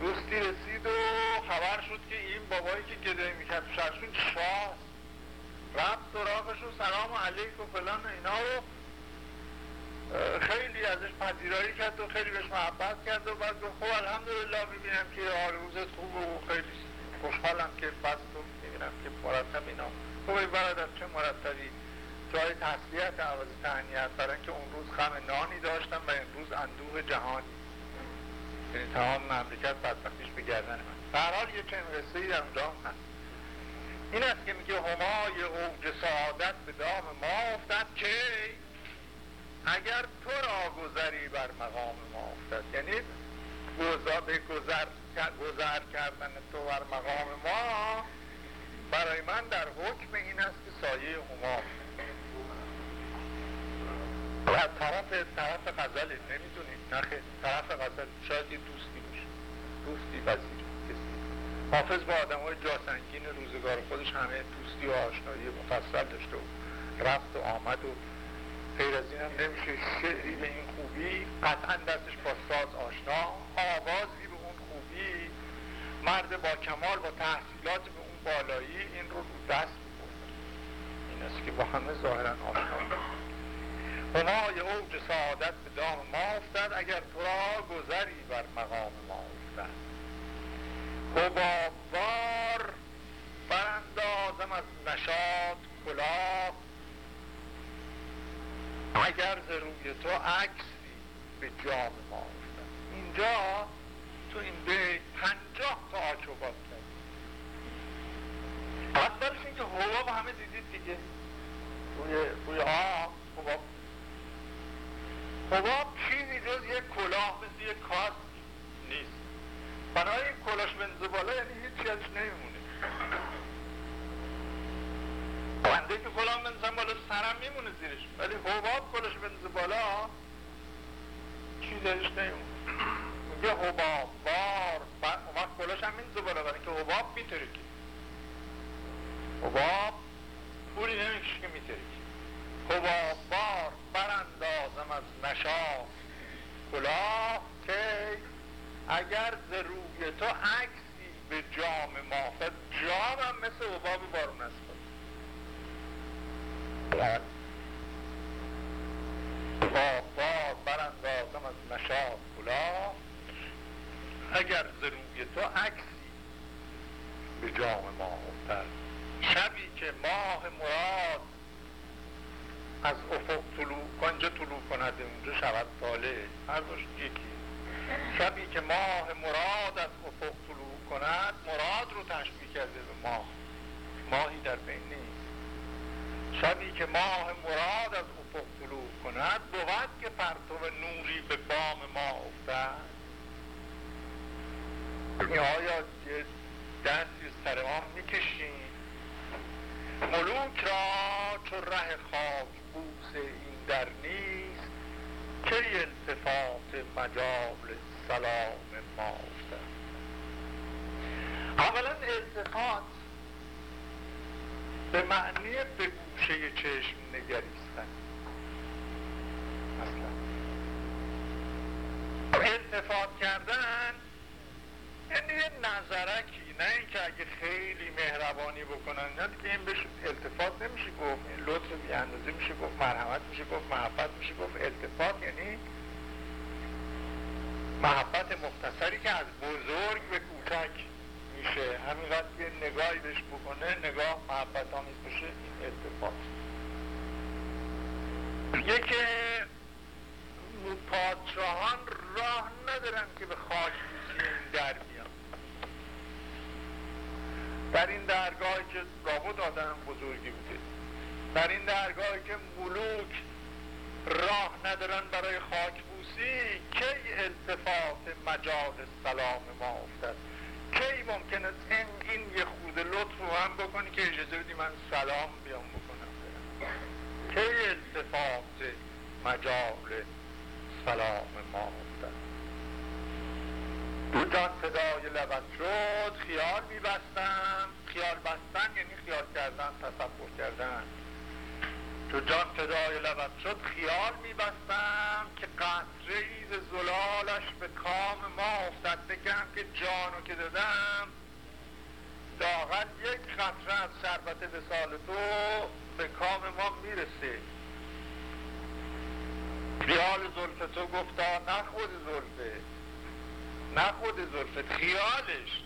دوستی رسید و خبر شد که این بابایی که گدایی می‌کرد شرشون شاه رفت سراغش و سلام علیک و فلان اینا رو خیلی ازش پذیرایی کرد و خیلی بهش محبت کرد و بعد خب الحمدلله می‌بینم که آرزوزت خوب و خیلی خوشحالم که بس تو می‌بینم که مرتب اینا. خوبی برادر چه مرتبی؟ جای تسلیت عوض تهنیت برای که اون روز خم نانی داشتم و امروز اندوه جهانی. یعنی تمام مملکت بدبختیش به گردن من. به حال یه چنین قصه ای در اونجا هم هست. این است که میگه همای اوج سعادت به دام ما افتد که اگر تو را گذری بر مقام ما افتد. یعنی گذار به گذر, گذر کردن تو بر مقام ما برای من در حکم این است که سایه هما. و طرف طرف غزل نمی‌دونید نخه طرف غزل شاید دوستی باشه. دوستی وزیر حافظ با آدم های جاسنگین روزگار خودش همه دوستی و آشنایی مفصل داشته و رفت و آمد و غیر از این هم نمیشه شعری به این خوبی قطعا دستش با ساز آشنا آوازی به اون خوبی مرد با کمال با تحصیلات به اون بالایی این رو رو دست میبردن این است که با همه ظاهرا آشنا. همای اوج سعادت به دام ما افتد اگر تو را گذری بر مقام ما. حبابوار براندازم از نشاط کلاه. اگر ز روی تو عکسی به جام ما افتد. اینجا تو این بیت پنجاه تا آچوبات کرد اولش اینکه حباب همه دیدید دیگه. روی, روی آب حباب. حباب چیزی جز یک کلاه مثل یک کاست بنابراین کلاش بنزه بالا یعنی هیچی ازش نمیمونه. بنده که کلاه بنزم بالا سرم میمونه زیرش. ولی حباب کلاش بنزه بالا چیزی ازش نمیمونه. یه حباب بار اون وقت کلاش هم این زباله برای که حباب میترکی حباب پولی نمی‌کشه که میترکی حباب بار براندازم از نشاف کلاه که اگر ز روی تو عکسی به جام ما جام هم مثل حباب بارون است حباب بار براندازم از نشاف کلاه اگر ز روی تو عکسی به جام ما افتد شبی که ماه مراد از افق طلوع کنجا طلوع کند اونجا شود طالع هر یکی شبی که ماه مراد از افق طلوع کند مراد رو تشبیه کرده به ماه ماهی در بین نیست شبی که ماه مراد از افق طلوع کند بود که پرتو نوری به بام ما افتد یعنی آیا یه دستی سر ما می‌کشیم ملوک را چو ره خاک بوس این در نیست که التفات مجال سلام ما افتد اولا التفات به معنی به گوشه چشم نگریستن. اصلا. التفات کردن یعنی یه نظرکی نه اینکه اگه خیلی مهربانی بکنن. نه دیگه این بهش التفات نمیشه گفت این لطف بی اندازه میشه گفت مرحمت میشه گفت محبت میشه گفت التفات یعنی محبت مختصری که از بزرگ به کوچک میشه همینقدر که نگاهی بهش بکنه نگاه محبت آمیز بشه این التفات یه که پادشاهان راه ندارن که به خاک در بیان در این درگاهی که رابط آدم بزرگی بوده درگاهی که ملوک راه ندارن برای خاک بوسی کی التفات مجال سلام ما افتد؟ کی ممکنه این, این یه خود لطف رو هم بکنی که اجازه بدی من سلام بیام بکنم؟ کی التفات مجال سلام ما افتد؟ جان صدای لبت شد خیال میبستم. خیال بستن یعنی خیال کردن تصور کردن. تو جان صدای لبت شد خیال میبستم که قطره ای زلالش به کام ما افتد. بگم که جانو که دادم داغت یک قطره از شربت به سال تو به کام ما می‌رسه. خیال زلف تو گفتا نه خود زلفه نه خود زلفت خیالش.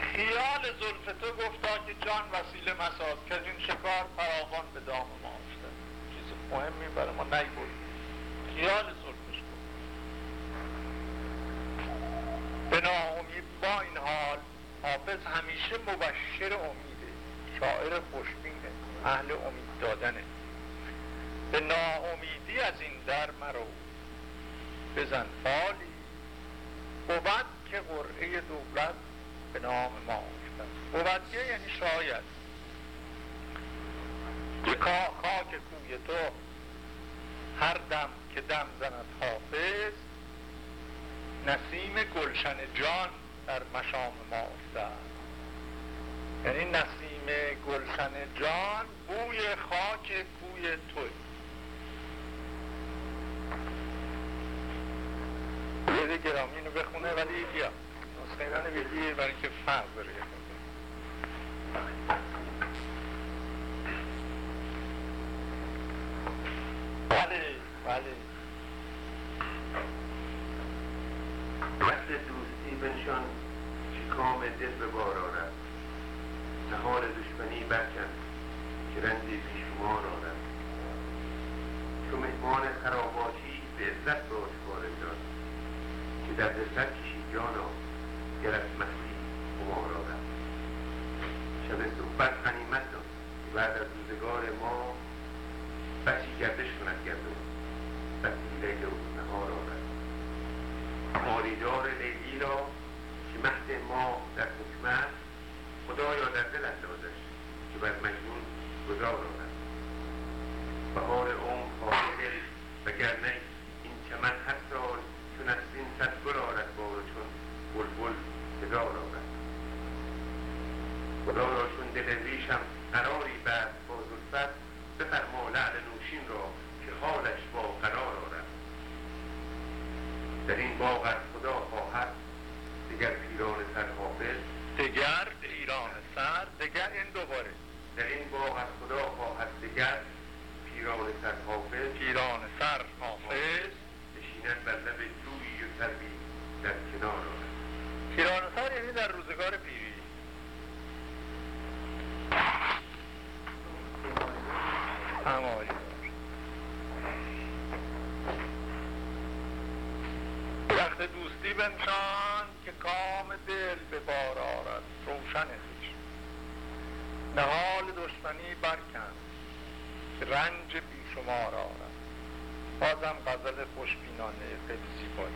خیال زلف تو گفتا که جان وسیله مساز این شکار فراغان به دام ما افتاد. چیز مهمی برای ما نیبود خیال زلفش گفت به ناامید با این حال حافظ همیشه مبشر امیده. شاعر خوشبینه اهل امید دادنه. به ناامیدی از این در مرو. بزن فالی بود که قرعه دولت به نام ما بود که یعنی شاید. که خاک کوی تو هر دم که دم زند حافظ نسیم گلشن جان در مشام ما افتد یعنی نسیم گلشن جان بوی خاک کوی توی. یه گرامی اینو بخونه ولی بیا. نسخه بگیر برای که فرق داره بله بله. وقت دوستی بنشان کام دل به بار آرد. نهار دشمنی برکن که رنجی پیشمان آرد. تو مهمان خراباتی به عزت باش وارد که در دستر کشید جانا. گر از مسیح خمار آرد شب صحبت غنیمت داد که بعد از روزگار ما بسی گردش کند گردون. بسی لیل و نهار آرد ماریدار لیلی را که مهد ما در حکمت خدایا در دل اندازش که بر مجنون گذار آرد بهار عمر دل وگرنه این چمن هر سال چون از این باغ از خدا خواهد دیگر پیران سر حافظ دگر ایران سر دگر این دوباره در این باغ از خدا خواهد دیگر پیران سر حافظ پیران سر حافظ نشیند بر لب جویی و سروی در کنار آرد پیران سر یعنی در روزگار پیری همالی وقت دوستی بنشان که کام دل به بار آرد روشن خویش نهال دشمنی برکن که رنج بیشمار آرد بازم غزل خوشبینانه خیلی زیبایی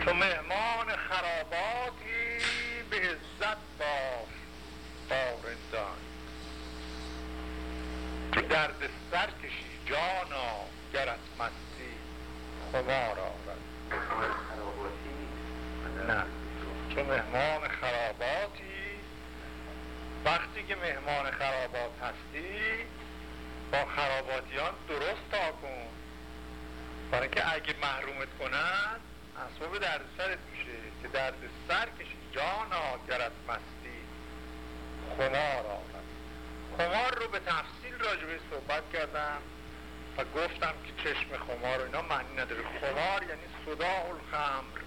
تو مهمان خراباتی به عزت باش بارندان که درد سر کشی جانا گر از مستی خمار آرد مکان خراباتی نه تو مهمان خراباتی وقتی که مهمان خرابات هستی با خراباتیان درست تا کن. برای که اگه محرومت کنن اسباب درد سرت میشه که درد سر کشی. جانا گر از مستی. خمار آمد. خمار رو به تفصیل راجبه صحبت کردم و گفتم که چشم خمار و اینا معنی نداره. خمار یعنی صداع الخمر.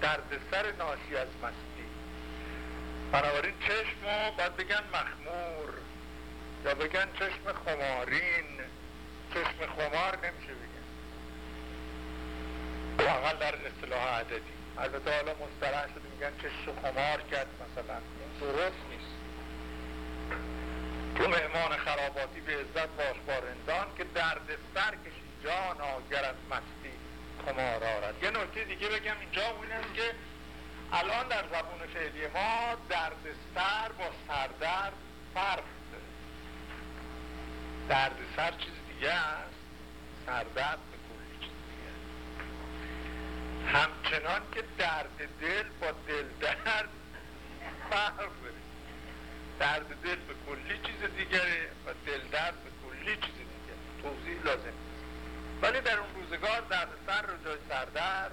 درد سر ناشی از مستی. بنابراین چشم باید بگن مخمور یا بگن چشم خمارین. چشم خمار نمیشه بگن. واقعا در اصطلاح عددی. البته حالا مصطلح شده میگن چشم خمار کرد مثلا. این درست نیست. تو مهمان خراباتی به عزت باش بارندان که درد سر کشی جان آگر از مستی خمار آرد. یه نکته دیگه بگم. اینجا اون است که الان در زبون فعلی ما درد سر با سردرد فرق داره. درد سر چیز دیگه است سردرد به کلی چیز دیگه است. همچنان که درد دل با دل درد فرق داره. درد دل به کلی چیز دیگره و دل درد به کلی چیز دیگره توضیح لازم ولی در اون روزگار درد سر رو جای سردرد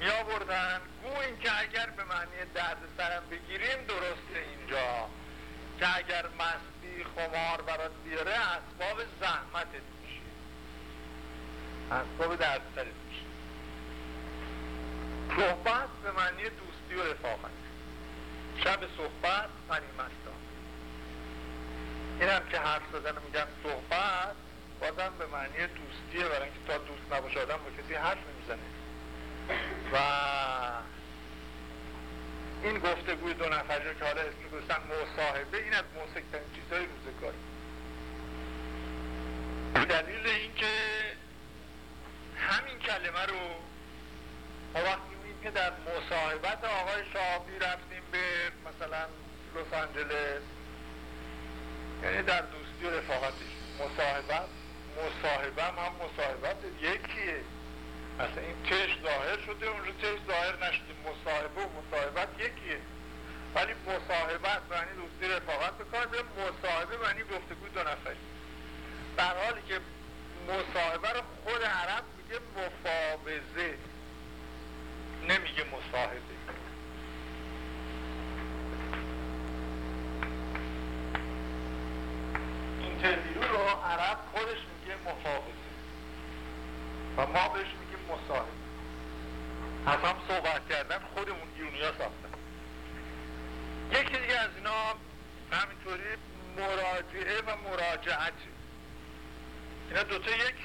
می آوردن. گو این که اگر به معنی درد سرم بگیریم درسته اینجا. که اگر مستی خمار برات بیاره اسباب زحمتت میشه. اسباب درد سرت میشه. صحبت به معنی دوستی و رفاقت. شب صحبت غنیمتان این هم که حرف زدن میگن صحبت بازم به معنی دوستیه برای اینکه تا دوست نباشه آدم با کسی حرف نمی‌زنه. و این گفتگوی دو نفره که حالا اسم گذاشتن مصاحبه این از موسکترین چیزهای روزگاری دلیل اینکه همین کلمه رو ما وقتی که در مصاحبت آقای شاهبی رفتیم به مثلا لس آنجلس یعنی در دوستی و رفاقتش. مصاحبت مصاحبه هم مصاحبت یکیه. مثلا این چشم ظاهر شده اونجا چشم ظاهر نشده مصاحبه و مصاحبت یکیه. ولی مصاحبت معنی دوستی رفاقت بکنه به مصاحبه معنی گفتگو دو نفری. در حالی که مصاحبه رو خود عرب میگه مفاوضه. نمیگه مصاحبه. اینترویو رو عرب خودش میگه مفاوضه. و ما بهش مصاحبه. از هم صحبت کردن خودمون ایرونیا ساختن. یکی دیگه از اینا همینطوری مراجعه و مراجعته اینا دوتا یکی.